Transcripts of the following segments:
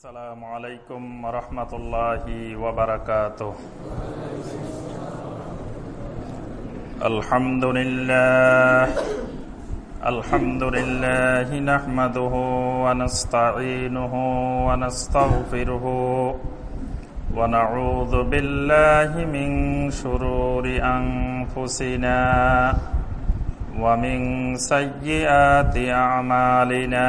السلام عليكم ورحمة الله وبركاته. الحمد لله الحمد لله نحمده ونستعينه ونستغفره ونعوذ بالله من شرور أنفسنا ومن سيئات أعمالنا.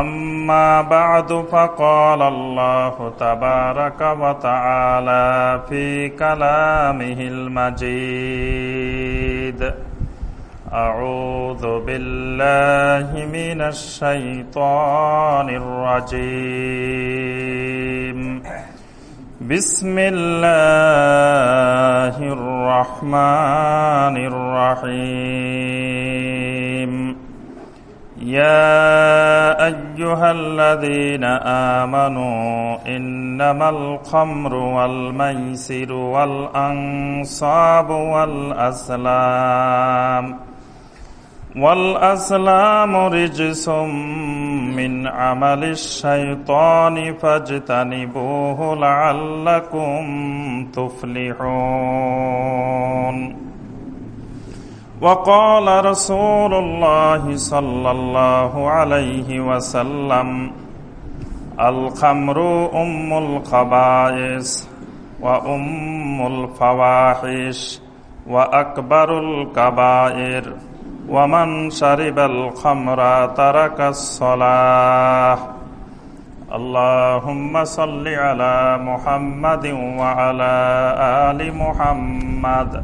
أما بعد فقال الله تبارك وتعالى في كلامه المجيد أعوذ بالله من الشيطان الرجيم. بسم الله الرحمن الرحيم. يا أيها الذين آمنوا إنما الخمر والميسر والأنصاب والأسلام والأسلام رجس من عمل الشيطان فاجتنبوه لعلكم تفلحون وقال رسول الله صلى الله عليه وسلم الخمر أم الخبائث وأم الفواحش وأكبر الكبائر ومن شرب الخمر ترك الصلاة اللهم صل على محمد وعلى آل محمد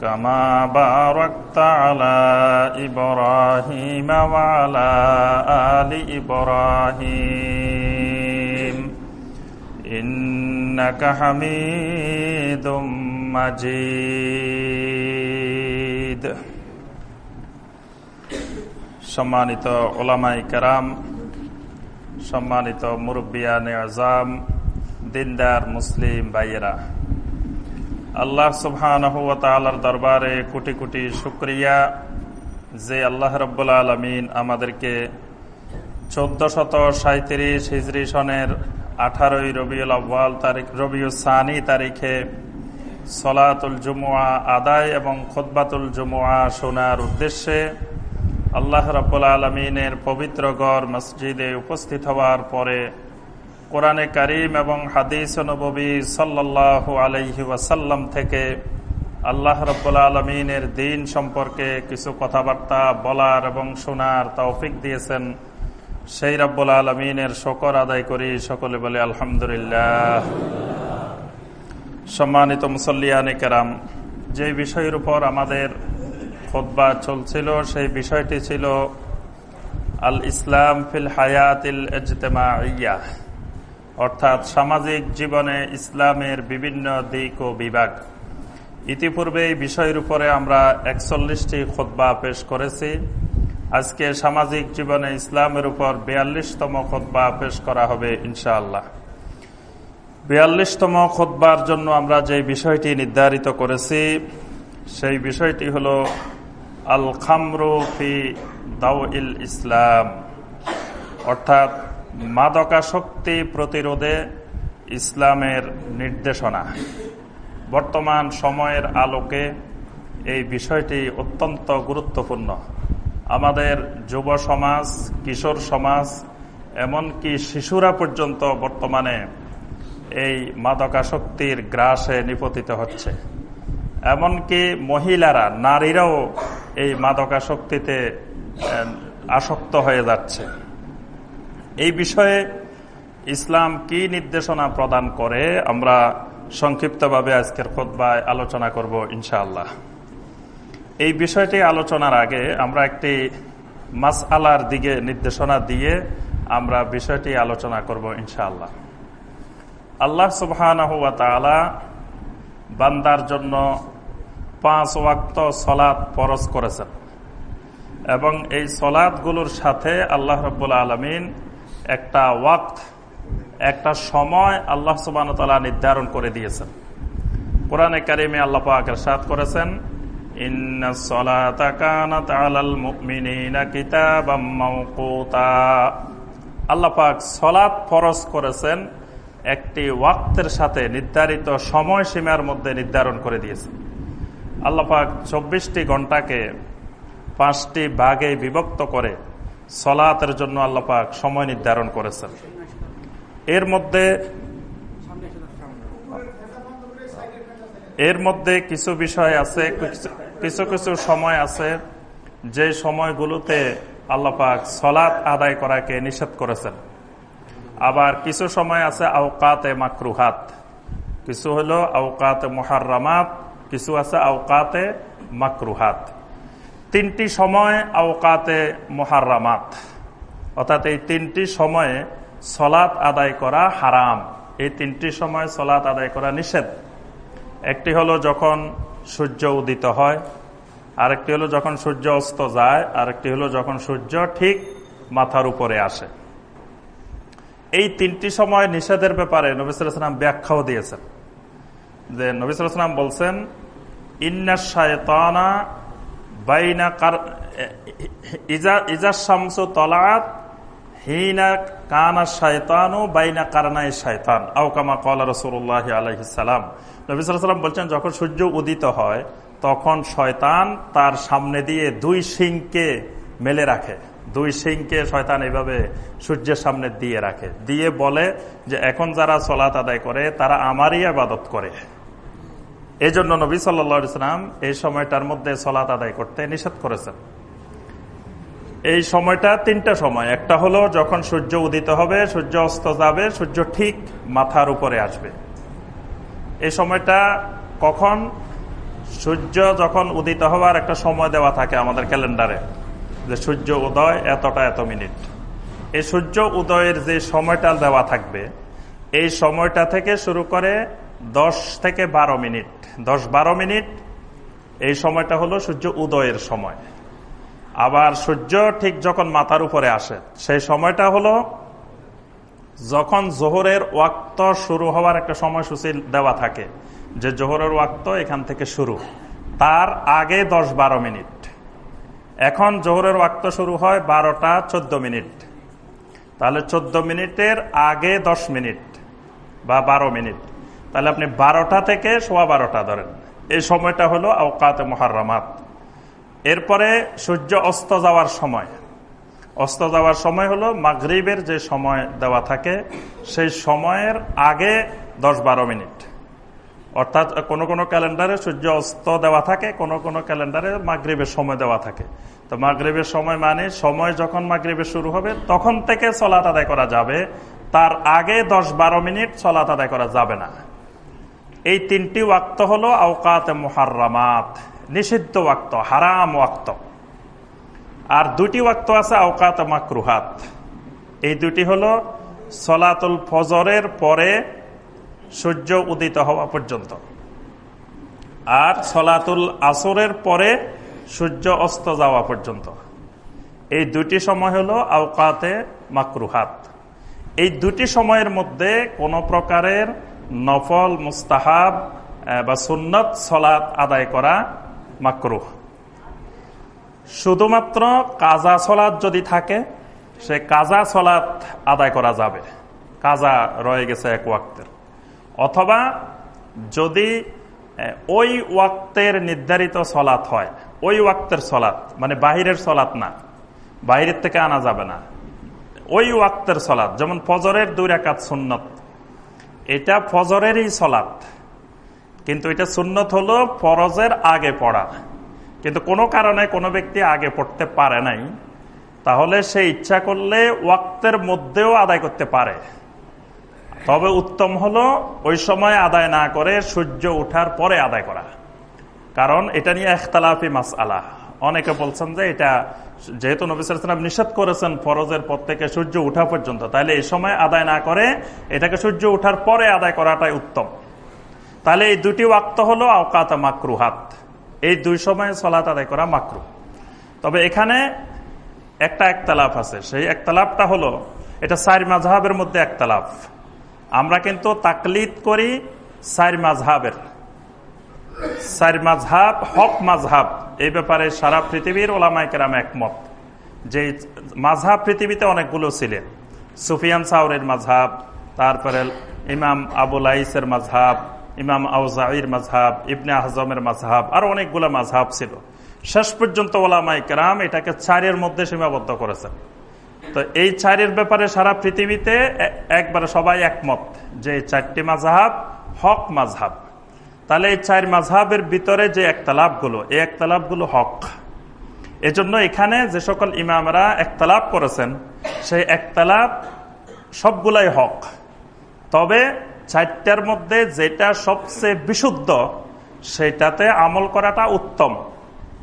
كما باركت على إبراهيم وعلى آل إبراهيم إنك حميد مجيد সম্মানিত ওলামাই কেরাম সম্মানিত মুরব্বিয়ান আজাম দিনদার মুসলিম ভাইয়েরা আল্লাহ সুবহানহর দরবারে কোটি কোটি শুক্রিয়া যে আল্লাহ রব্বুল আলমিন আমাদেরকে চোদ্দ শত সাঁত্রিশ হিজরি সনের আঠারোই রবিউল আব্বাল তারিখ, রবিউল সানি তারিখে সলাতুল জুমুয়া আদায় এবং খোদবাতুল জুমুয়া শোনার উদ্দেশ্যে আল্লাহ রব্বুল আলমিনের পবিত্র গড় মসজিদে উপস্থিত হওয়ার পরে কোরআনে করিম এবং হাদিস নবী সাল্লাহ আলহি ওয়াসাল্লাম থেকে আল্লাহ রব্বুল আলমিনের দিন সম্পর্কে কিছু কথাবার্তা বলার এবং শোনার তৌফিক দিয়েছেন। সেই রব্বুল আলমিনের শকর আদায় করি সকলে বলে আলহামদুলিল্লাহ। সম্মানিত মুসল্লিয়ানি কেরাম, যে বিষয়ের উপর আমাদের খোদবা চলছিল সেই বিষয়টি ছিল আল ইসলাম ফিল হায়াতিল এজতেমা ইয়া অর্থাৎ সামাজিক জীবনে ইসলামের বিভিন্ন দিক ও বিভাগ। ইতিপূর্বে এই বিষয়ের উপরে আমরা একচল্লিশটি খোদবা পেশ করেছি। আজকে সামাজিক জীবনে ইসলামের উপর বিয়াল্লিশতম খোদবা পেশ করা হবে ইনশাআল্লাহ। বিয়াল্লিশতম খোদবার জন্য আমরা যে বিষয়টি নির্ধারিত করেছি, সেই বিষয়টি হল আল খামরু ফি দাউ ইল ইসলাম। অর্থাৎ মাদকাশক্তি প্রতিরোধে ইসলামের নির্দেশনা। বর্তমান সময়ের আলোকে এই বিষয়টি অত্যন্ত গুরুত্বপূর্ণ। আমাদের যুব সমাজ, কিশোর সমাজ, এমনকি শিশুরা পর্যন্ত বর্তমানে এই মাদকাশক্তির গ্রাসে নিপতিত হচ্ছে। এমনকি মহিলারা, নারীরাও এই মাদকাসক্তিতে আসক্ত হয়ে যাচ্ছে। এই বিষয়ে ইসলাম কি নির্দেশনা প্রদান করে, আমরা সংক্ষিপ্তভাবে আজকের খোদ্ায় আলোচনা করব ইনশাআল্লাহ। এই বিষয়টি আলোচনার আগে আমরা একটি মাস আলার দিকে নির্দেশনা দিয়ে আমরা বিষয়টি আলোচনা করব ইনশাআল্লাহ। আল্লাহ সুবাহ বান্দার জন্য পাঁচ ওয়াক্ত সলাদ পরশ করেছেন এবং এই সলাদগুলোর সাথে আল্লাহ রব্বুল আলমিন একটা ওয়াক্ত, একটা সময় আল্লাহ সুবান তালা নির্ধারণ করে দিয়েছেন। কোরআনে কারিমে আল্লাহ পাকের সাথ করেছেন আল্লাহ পাক সলাদ ফরজ করেছেন, একটি ওয়াক্তের সাথে নির্ধারিত সময়সীমার মধ্যে নির্ধারণ করে দিয়েছেন। আল্লাপাক চব্বিশটি ঘন্টাকে পাঁচটি ভাগে বিভক্ত করে সলাতের জন্য আল্লাপাক সময় নির্ধারণ করেছেন। এর মধ্যে এর মধ্যে কিছু বিষয় আছে, কিছু কিছু সময় আছে, যে সময়গুলোতে আল্লাপাক সলাৎ আদায় করাকে নিষেধ করেছেন। আবার কিছু সময় আছে আওকাতে মাকরুহাত। কিছু হলো আওকাতে মহারামাত কিছু আছে আওকাতে মাকরুহাত। তিনটি সময় আওকাতে মহারামাত অর্থাৎ এই তিনটি সময়ে সলাৎ আদায় করা হারাম। এই তিনটি সময় সলাৎ আদায় করা নিষেধ। একটি হলো যখন সূর্য উদিত হয়, আরেকটি হলো যখন সূর্য অস্ত যায়, আরেকটি হলো যখন সূর্য ঠিক মাথার উপরে আসে। এই তিনটি সময় নিষেধের ব্যাপারে নবিসাম ব্যাখ্যাও দিয়েছেন। যে নবিসাম বলছেন ইন্না বাইনা ইজা তলাত হিনা কানা শায়তানু বাইনা কারনাই শায়তান সাল্লাম বলছেন, যখন সূর্য উদিত হয়, তখন শয়তান তার সামনে দিয়ে দুই সিংকে মেলে রাখে। দুই সিংকে শয়তান এইভাবে সূর্যের সামনে দিয়ে রাখে। দিয়ে বলে যে, এখন যারা চলাত আদায় করে, তারা আমারই আবাদত করে। এই জন্য নবী সাল্লাম এই সময়টার মধ্যে চলাত আদায় করতে নিষেধ করেছেন। এই সময়টা তিনটা সময়। একটা হলো যখন সূর্য উদিত হবে, সূর্য অস্ত যাবে, সূর্য ঠিক মাথার উপরে আসবে। এই সময়টা কখন? সূর্য যখন উদিত হওয়ার একটা সময় দেওয়া থাকে আমাদের ক্যালেন্ডারে যে সূর্য উদয় এতটা এত মিনিট। এই সূর্য উদয়ের যে সময়টা দেওয়া থাকবে, এই সময়টা থেকে শুরু করে দশ থেকে বারো মিনিট দশ বারো মিনিট। এই সময়টা হলো সূর্য উদয়ের সময়। আবার সূর্য ঠিক যখন মাথার উপরে আসে, সেই সময়টা হলো যখন জোহরের ওয়াক্ত শুরু হওয়ার একটা সময়সূচি দেওয়া থাকে, যে জোহরের ওয়াক্ত এখান থেকে শুরু। তার আগে দশ বারো মিনিট। এখন জোহরের ওয়াক্ত শুরু হয় বারোটা চোদ্দ মিনিট। তাহলে চোদ্দ মিনিটের আগে দশ মিনিট বা বারো মিনিট। তাহলে আপনি বারোটা থেকে সোয়া বারোটা ধরেন। এই সময়টা হলো আওকাতে মহারামাত এরপরে সূর্য অস্ত যাওয়ার সময়। অস্ত যাওয়ার সময় হলো মাগরীবের যে সময় দেওয়া থাকে, সেই সময়ের আগে দশ বারো মিনিট। অর্থাৎ কোনো কোনো ক্যালেন্ডারে সূর্য অস্ত দেওয়া থাকে, কোনো কোনো ক্যালেন্ডারে মাগরীবের সময় দেওয়া থাকে। তো মাগরীবের সময় মানে সময় যখন মাগরীবের শুরু হবে, তখন থেকে চলাত আদায় করা যাবে। তার আগে দশ বারো মিনিট চলাত আদায় করা যাবে না। এই তিনটি ওয়াক্ত হলো আওকাত মোহারামাত নিষিদ্ধ ওয়াক্ত, হারাম ওয়াক্ত। আর দুটি ওয়াক্ত আছে আওকাত মাকরুহাত। এই দুটি হলো সলাতুল ফজরের পরে সূর্য উদিত হওয়া পর্যন্ত। আর সলাতুল আসরের পরে সূর্য অস্ত যাওয়া পর্যন্ত। এই দুটি সময় হলো আওকাতে মাকরুহাত। এই দুটি সময়ের মধ্যে কোনো প্রকারের নফল, মুস্তাহাব বা সুন্নত, সলাৎ আদায় করা মাকরুহ। শুধুমাত্র কাজা সলাৎ যদি থাকে, সে কাজা সলাৎ আদায় করা যাবে। কাজা রয়ে গেছে এক ওয়াক্তের। অথবা যদি ওই ওয়াক্তের নির্ধারিত সলাৎ হয়, ওই ওয়াক্তের সলাৎ মানে বাহিরের সলাৎ না, বাহিরের থেকে আনা যাবে না। ওই ওয়াক্তের সলাৎ, যেমন ফজরের দুই রেখাত সুন্নত এটা ফজরেরই সলাৎ। কিন্তু এটা সুন্নত হলো ফরজের আগে পড়া। কিন্তু কোনো কারণে কোনো ব্যক্তি আগে পড়তে পারে নাই। তাহলে সে ইচ্ছা করলে ওয়াক্তের মধ্যেও আদায় করতে পারে। তবে উত্তম হলো ওই সময় আদায় না করে সূর্য উঠার পরে আদায় করা। কারণ এটা নিয়ে একতলাফি মাস আলা অনেকে বলছেন যে এটা যেহেতু নবিসাম নিষেধ করেছেন ফরজের পর থেকে সূর্য উঠা পর্যন্ত, তাহলে এই সময় আদায় না করে এটাকে সূর্য উঠার পরে আদায় করাটাই উত্তম। তাহলে এই দুটি ওয়াক্ত হলো আওকাত মাকরুহাত। এই দুই সময় সলাত আদায় করা মাকরু। তবে এখানে একটা একতালাফ আছে। সেই একতালাফটা হলো, এটা সাইর মাঝহাবের মধ্যে একতালাফ। আমরা কিন্তু তাকলিদ করি সাইর মাঝহাবের সাইর মাঝহাব হক মাঝহাব এই ব্যাপারে সারা পৃথিবীর ওলামাইকেরাম একমত। যে মাঝহাব পৃথিবীতে অনেকগুলো ছিলেন। সুফিয়ান সাউরের মাঝহাব তারপরে ইমাম আবুল আইসের মাঝহাব ইমাম আউজাইর মাঝহাব ইবনে আজমের মাঝহাব আর অনেকগুলো মাঝহাব ছিল। শেষ পর্যন্ত ওলামাই কেরাম এটাকে চারের মধ্যে সীমাবদ্ধ করেছেন। তো এই চারের ব্যাপারে সারা পৃথিবীতে একবারে সবাই একমত যে চারটি মাঝহাব হক মাঝহাব তাহলে এই চার মাঝহাবের ভিতরে যে একতালাপগুলো, এই একতালাপগুলো হক। এজন্য এখানে যে সকল ইমামরা একতালাপ করেছেন, সেই একতালাপ সবগুলাই হক। তবে চারটার মধ্যে যেটা সবচেয়ে বিশুদ্ধ, সেটাতে আমল করাটা উত্তম।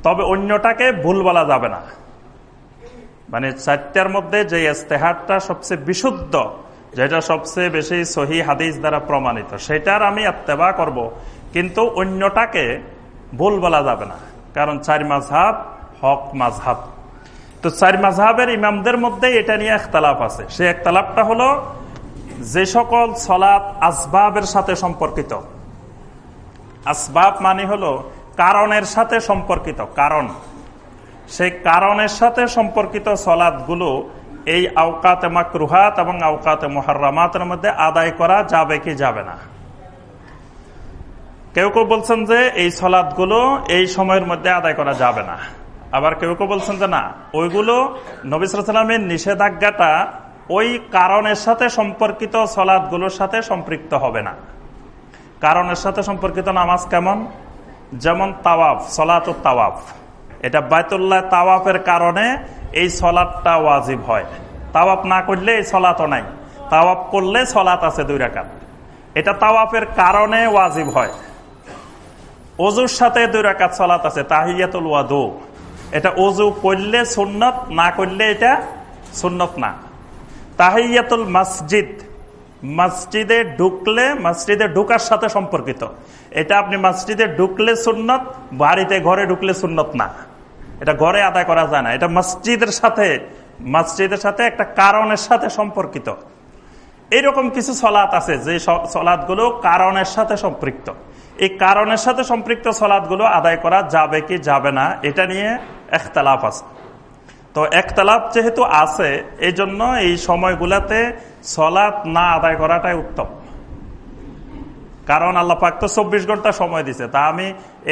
তবে অন্যটাকে ভুল বলা যাবে না। মানে চারটার মধ্যে যে ইস্তেহারটা সবচেয়ে বিশুদ্ধ, যেটা সবচেয়ে বেশি সহি হাদিস দ্বারা প্রমাণিত, সেটার আমি আত্মেবা করব। কিন্তু অন্যটাকে ভুল বলা যাবে না। কারণ চার মাঝহাব হক মাঝহাব। তো চার মাঝহাবের ইমামদের মধ্যে এটা নিয়ে একতালাপ আছে। সে একতালাপটা হলো যে সকল সলাৎ আসবাবের সাথে সম্পর্কিত। আসবাব মানে হলো কারণের সাথে সম্পর্কিত, কারণ। সেই কারণের সাথে সম্পর্কিত সলাদগুলো এই আওকাতে মাকরুহাত এবং আওকাতে মোহারামাতের মধ্যে আদায় করা যাবে কি যাবে না। কেউ কেউ বলছেন যে এই সলাদগুলো এই সময়ের মধ্যে আদায় করা যাবে না। আবার কেউ কেউ বলছেন যে না, ওইগুলো নবিসামের নিষেধাজ্ঞাটা ওই কারণের সাথে সম্পর্কিত সলাদগুলোর সাথে সম্পৃক্ত হবে না। কারণের সাথে সম্পর্কিত নামাজ কেমন? যেমন তাওয়াফ, সলাত তাওয়াফ। এটা বায়তুল্লাহ তাওয়াফের কারণে এই সলাদটা ওয়াজিব হয়। তাওয়াফ না করলে এই সলাতও নাই। তাওয়াফ করলে সলাত আছে দুই রাকাত। এটা তাওয়াফের কারণে ওয়াজিব হয়। অজুর সাথে দুই রাকাত সলাত আছে, তাহিয়াতুল ওয়াদু। এটা অজু করলে সুন্নত, না করলে এটা সুন্নত না। তাহিয়াতুল মসজিদ, মসজিদে ঢুকলে, মসজিদে ঢুকার সাথে সম্পর্কিত। এটা আপনি মসজিদে ঢুকলে সুন্নত, বাড়িতে ঘরে ঢুকলে সুন্নত না। এটা ঘরে আদায় করা যায় না। এটা মসজিদের সাথে মসজিদের সাথে একটা কারণের সাথে সম্পর্কিত। এইরকম কিছু সলাৎ আছে, যে সলাৎগুলো কারণের সাথে সম্পৃক্ত। এই কারণের সাথে সম্পৃক্ত সলাৎগুলো আদায় করা যাবে কি যাবে না, এটা নিয়ে একতলাফ আছে। তো একতলাপ যেহেতু আছে এই জন্য এই সময়গুলাতে সলাদ না আদায় করাটাই উত্তম। কারণ আল্লাহ পাক তো চব্বিশ ঘণ্টা সময় দিছে, তা আমি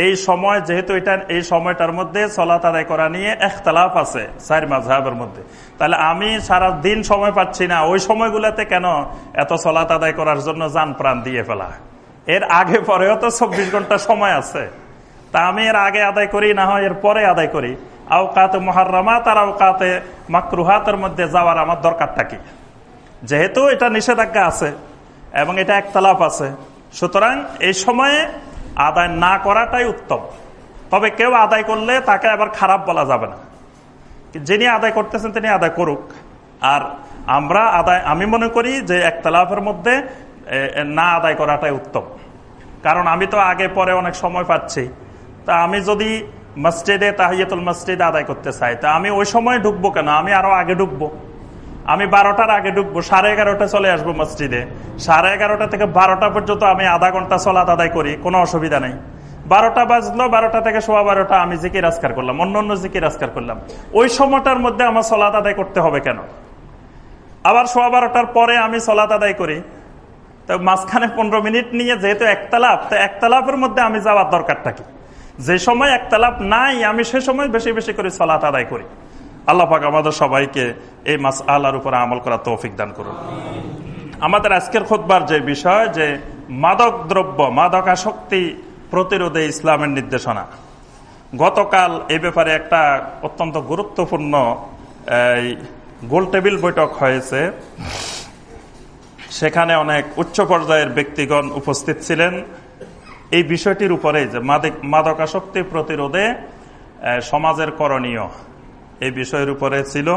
এই সময় যেহেতু এটা, এই সময়টার মধ্যে সলাত আদায় করা নিয়ে একতলাফ আছে সাইর মাঝহের মধ্যে। তাহলে আমি সারা দিন সময় পাচ্ছি না, ওই সময়গুলাতে কেন এত সলাত আদায় করার জন্য যান প্রাণ দিয়ে ফেলা? এর আগে পরেও তো চব্বিশ ঘণ্টা সময় আছে। তা আমি এর আগে আদায় করি, না হয় এর পরে আদায় করি। আওকাতে মহারামাত আর আওকাতে মাকরুহাতের মধ্যে যাওয়ার আমার দরকারটা কি? যেহেতু এটা নিষেধাজ্ঞা আছে এবং এটা একতলাপ আছে। সুতরাং এই সময়ে আদায় না করাটাই উত্তম। তবে কেউ আদায় করলে তাকে আবার খারাপ বলা যাবে না। যিনি আদায় করতেছেন তিনি আদায় করুক। আর আমরা আদায়, আমি মনে করি যে একতলাফের মধ্যে না আদায় করাটাই উত্তম। কারণ আমি তো আগে পরে অনেক সময় পাচ্ছি। তা আমি যদি মসজিদে তাহিয়াতুল মসজিদ আদায় করতে চাই, তা আমি ওই সময় ঢুকবো কেন? আমি আরও আগে ঢুকবো। আমি বারোটার আগে ঢুকবো, সাড়ে এগারোটা চলে আসব মসজিদে। সাড়ে এগারোটা থেকে বারোটা পর্যন্ত আমি আধা ঘণ্টা চলাত আদায় করি, কোনো অসুবিধা নেই। বারোটা বাজলো, বারোটা থেকে সোয়া বারোটা আমি জিকির রাজকার করলাম, অন্য অন্য জিকির রাজকার করলাম। ওই সময়টার মধ্যে আমার সলাত আদায় করতে হবে কেন? আবার সোয়া বারোটার পরে আমি সলাত আদায় করি তো মাঝখানে পনেরো মিনিট নিয়ে যেহেতু একতালাপ, তো একতালাপের মধ্যে আমি যাওয়ার দরকারটা কি? যে সময় একতালাপ নাই, আমি সে সময় বেশি বেশি করে সলাত আদায় করি। আল্লাহ পাক আমাদের সবাইকে এই মাস আল্লাহর উপরে আমল করা তৌফিক দান করুন। আমাদের আজকের খোদবার যে বিষয়, যে মাদক দ্রব্য মাদকাশক্তি প্রতিরোধে ইসলামের নির্দেশনা। গতকাল এই ব্যাপারে একটা অত্যন্ত গুরুত্বপূর্ণ গোল টেবিল বৈঠক হয়েছে। সেখানে অনেক উচ্চ পর্যায়ের ব্যক্তিগণ উপস্থিত ছিলেন। এই বিষয়টির উপরে যে মাদকাসক্তি প্রতিরোধে সমাজের করণীয় এই বিষয়ের উপরে ছিল।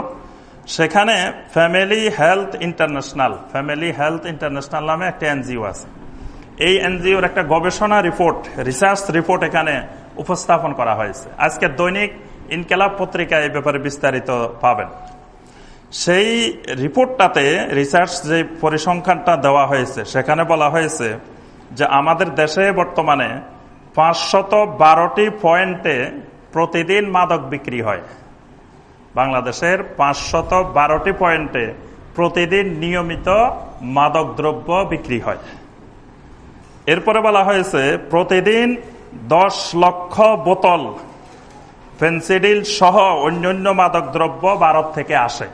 সেখানে family health international family health international নামে একটা এনজিও আছে। এই এনজিওর একটা গবেষণা রিপোর্ট রিসার্চ রিপোর্ট এখানে উপস্থাপন করা হয়েছে। আজকে দৈনিক ইনকেলাব পত্রিকা এই ব্যাপারে বিস্তারিত পাবেন। সেই রিপোর্টটাতে রিসার্চ যে পরিসংখ্যানটা দেওয়া হয়েছে, সেখানে বলা হয়েছে যে আমাদের দেশে বর্তমানে পাঁচশত বারোটি পয়েন্টে প্রতিদিন মাদক বিক্রি হয়। বাংলাদেশের পাঁচশত বারোটি পয়েন্টে প্রতিদিন নিয়মিত মাদক দ্রব্য বিক্রি হয়। এরপরে বলা হয়েছে, প্রতিদিন দশ লক্ষ বোতল, ফেন্সিডিল সহ অন্যান্য মাদক দ্রব্য ভারত থেকে আসে।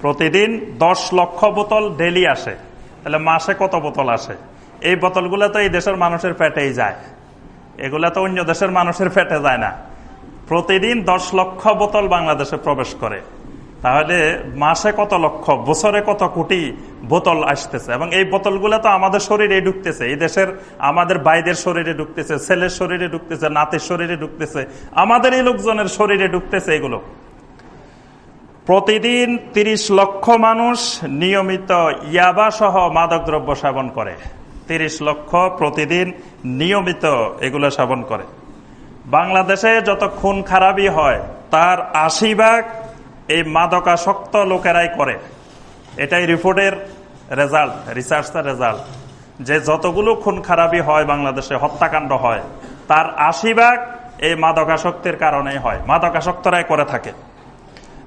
প্রতিদিন দশ লক্ষ বোতল ডেলি আসে। তাহলে মাসে কত বোতল আসে? এই বোতলগুলো তো এই দেশের মানুষের পেটেই যায়। এগুলা তো অন্য দেশের মানুষের পেটে যায় না। প্রতিদিন দশ লক্ষ বোতল বাংলাদেশে প্রবেশ করে। তাহলে মাসে কত লক্ষ, বছরে কত কোটি বোতল আসতেছে? এবং এই বোতলগুলো তো আমাদের শরীরে ঢুকতেছে। এই দেশের, আমাদের বাইদের শরীরে ঢুকতেছে, ছেলের শরীরে ঢুকতেছে, নাতের শরীরে ঢুকতেছে আমাদের এই লোকজনের শরীরে ঢুকতেছে এগুলো। প্রতিদিন ৩০ লক্ষ মানুষ নিয়মিত ইয়াবা সহ মাদক দ্রব্য সেবন করে। ৩০ লক্ষ প্রতিদিন নিয়মিত এগুলো সেবন করে। বাংলাদেশে যত খুন খারাপই হয়, তার আশি ভাগ এই মাদকাসক্ত লোকেরাই করে। এটাই রিপোর্টের রেজাল্ট, রিসার্চের রেজাল্ট। যে যতগুলো খুন খারাপই হয় বাংলাদেশে, হত্যাকাণ্ড হয়, তার আশি ভাগ এই মাদকাসক্তির কারণেই হয়। মাদকাসক্তরাই করে থাকে।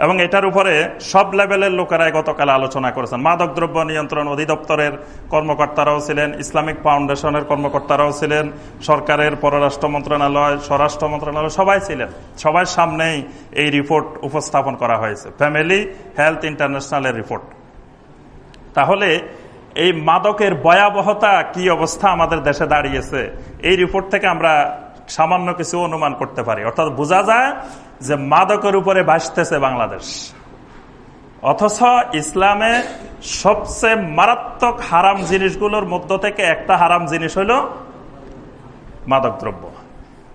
এবং এটার উপরে সব লেভেলের লোকেরাই গতকাল আলোচনা করেছেন। মাদক দ্রব্য নিয়ন্ত্রণ অধিদপ্তরের কর্মকর্তারাও ছিলেন, ইসলামিক ফাউন্ডেশনের কর্মকর্তারাও ছিলেন, সরকারের পররাষ্ট্র মন্ত্রণালয়, স্বরাষ্ট্র মন্ত্রণালয় সবাই ছিলেন। সবার সামনেই এই রিপোর্ট উপস্থাপন করা হয়েছে। ফ্যামিলি হেলথ ইন্টারন্যাশনালের রিপোর্ট। তাহলে এই মাদকের ভয়াবহতা কি অবস্থা আমাদের দেশে দাঁড়িয়েছে, এই রিপোর্ট থেকে আমরা সামান্য কিছু অনুমান করতে পারি। অর্থাৎ বোঝা যায় যে মাদকের উপরে ভাসতেছে বাংলাদেশ। অথচ ইসলামে সবচেয়ে মারাত্মক হারাম জিনিসগুলোর মধ্য থেকে একটা হারাম জিনিস হইল মাদক দ্রব্য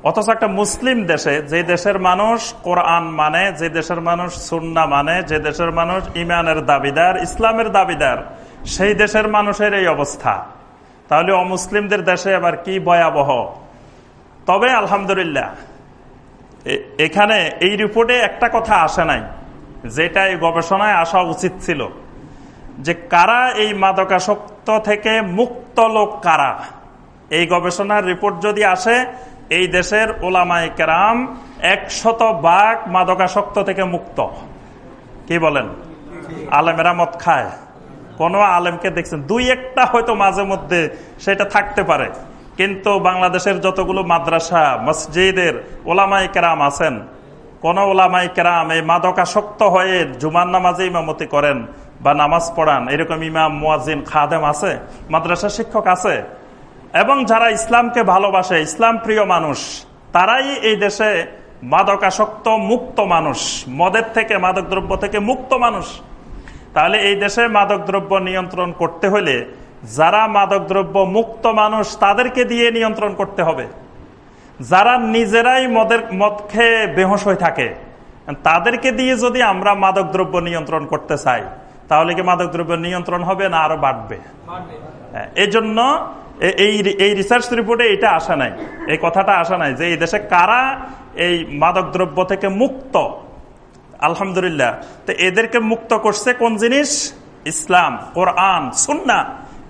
অথচ একটা মুসলিম দেশে যে দেশের মানুষ কোরআন মানে যে দেশের মানুষ সুন্না মানে যে দেশের মানুষ ইমানের দাবিদার, ইসলামের দাবিদার, সেই দেশের মানুষের এই অবস্থা। তাহলে অমুসলিমদের দেশে আবার কি ভয়াবহ? তবে আলহামদুলিল্লাহ এখানে এই রিপোর্টে একটা কথা আসে নাই, যেটা এই গবেষণায় আসা উচিত ছিল, যে কারা এই মাদকাসক্ত থেকে মুক্ত লোক কারা? এই গবেষণার রিপোর্ট যদি আসে, এই দেশের ওলামাই কেরাম একশত বাঘ মাদকাসক্ত থেকে মুক্ত। কি বলেন? আলেমেরা মত খায়। কোন আলেমকে দেখছেন, দুই একটা হয়তো মাঝে মধ্যে সেটা থাকতে পারে। কিন্তু বাংলাদেশের যতগুলো মাদ্রাসা, মসজিদের ওলামাই কেরাম আছেন, কোন ওলামাই কেরাম এই মাদকাসক্ত হয়ে জুমান নামাজে ইমামতি করেন বা নামাজ পড়ান, এরকম ইমাম মুয়াজিন খাদেম আছে মাদ্রাসা শিক্ষক আছে, এবং যারা ইসলামকে ভালোবাসে, ইসলাম প্রিয় মানুষ, তারাই এই দেশে মাদকাসক্ত মুক্ত মানুষ, মদের থেকে মাদক দ্রব্য থেকে মুক্ত মানুষ। তাহলে এই দেশে মাদক দ্রব্য নিয়ন্ত্রণ করতে হলে যারা মাদকদ্রব্য মুক্ত মানুষ তাদেরকে দিয়ে নিয়ন্ত্রণ করতে হবে। যারা নিজেরাই মদের মদ খেয়ে বেহস হয়ে থাকে তাদেরকে দিয়ে যদি আমরা মাদক দ্রব্য নিয়ন্ত্রণ করতে চাই তাহলে কি মাদক দ্রব্য নিয়ন্ত্রণ হবে না আরও বাড়বে? হ্যাঁ, এই জন্য এই এই রিসার্চ রিপোর্টে এটা আসা নাই। এই কথাটা আসা নাই যে এই দেশে কারা এই মাদক দ্রব্য থেকে মুক্ত আলহামদুলিল্লাহ। তো এদেরকে মুক্ত করছে কোন জিনিস? ইসলাম, কোরআন সুন্না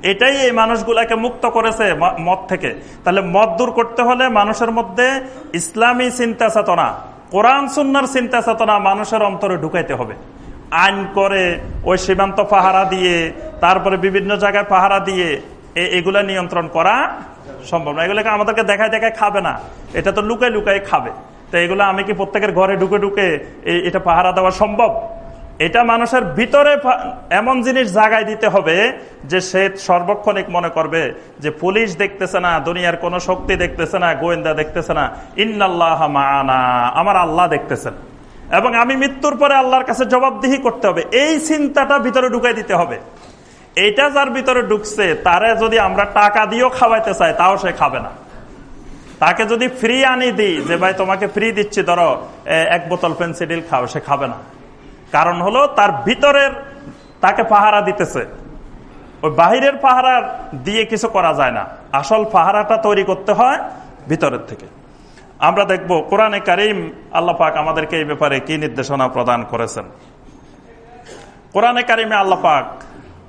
এটাই এই মানুষগুলাকে মুক্ত করেছে মদ থেকে। তাহলে মদ দূর করতে হলে মানুষের মধ্যে ইসলামী চিন্তা চেতনা, কোরআন সুন্নার চিন্তা চেতনা মানুষের অন্তরে ঢুকাইতে হবে। আইন করে, ওই সীমান্ত পাহারা দিয়ে, তারপরে বিভিন্ন জায়গায় পাহারা দিয়ে এগুলা নিয়ন্ত্রণ করা সম্ভব না। এগুলোকে আমাদেরকে দেখায় দেখায় খাবে না। এটা তো লুকায় লুকায় খাবে। তো এগুলো আমি কি প্রত্যেকের ঘরে ঢুকে ঢুকে এটা পাহারা দেওয়া সম্ভব? এটা মানুষের ভিতরে এমন জিনিস জাগায় দিতে হবে যে সে সর্বক্ষণিক মনে করবে যে পুলিশ দেখতেছে না, দুনিয়ার কোন শক্তি দেখতেছে না, গোয়েন্দা দেখতেছে না। ইন্নাল্লাহ মানা আমার আল্লাহ দেখতেছেন। এবং আমি মৃত্যুর পরে আল্লাহর কাছে জবাবদিহি করতে হবে। এই চিন্তাটা ভিতরে ঢুকাই দিতে হবে। এইটা যার ভিতরে ঢুকছে, তারে যদি আমরা টাকা দিয়েও খাওয়াইতে চাই, তাও সে খাবে না। তাকে যদি ফ্রি আনি দিই, যে ভাই তোমাকে ফ্রি দিচ্ছি, ধরো এক বোতল পেন্সিডিল খাও, সে খাবে না। কারণ হলো, তার ভিতরের তাকে পাহারা দিতেছে। ওই বাহিরের পাহারা দিয়ে কিছু করা যায় না। আসল পাহারাটা তৈরি করতে হয় ভিতরের থেকে। আমরা দেখব, কোরআনে কারিম আল্লাহ পাক আমাদেরকে এই ব্যাপারে কি নির্দেশনা প্রদান করেছেন। কোরআনে কারিমে আল্লাহ পাক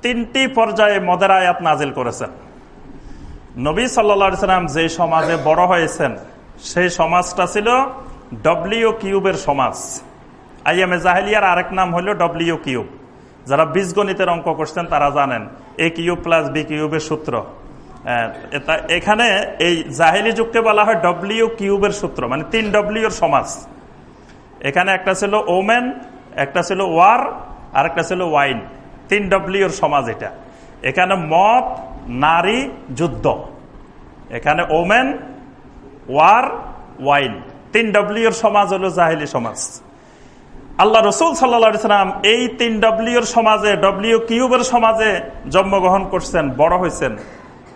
তিনটি পর্যায়ে মদের আয়াত নাজিল করেছেন। নবী সাল্লাম যে সমাজে বড় হয়েছেন, সেই সমাজটা ছিল ডব্লিউ কিউবের সমাজ। আইএমএ জাহেলিয়ার আরেক নাম হলো ডব্লিউ কিউব। যারা বীজগণিতের অঙ্ক করছেন, তারা জানেন এ কিউব প্লাস বি কিউবের সূত্র। এখানে এই জাহেলি যুগকে বলা হয় ডব্লিউ কিউবের সূত্র মানে তিন ডব্লিউর সমাজ। এখানে একটা ছিল ওমেন, একটা ছিল ওয়ার আর একটা ছিল ওয়াইন। তিন ডব্লিউর সমাজ এটা। এখানে মদ নারী যুদ্ধ। এখানে ওমেন, ওয়ার, ওয়াইন। তিন ডব্লিউর সমাজ হলো জাহেলি সমাজ। আল্লাহ রসুল সাল্লাম এই তিন ডব্লিউর সমাজে ডব্লিউ কিউবের সমাজে জন্মগ্রহণ করছেন, বড় হয়েছেন।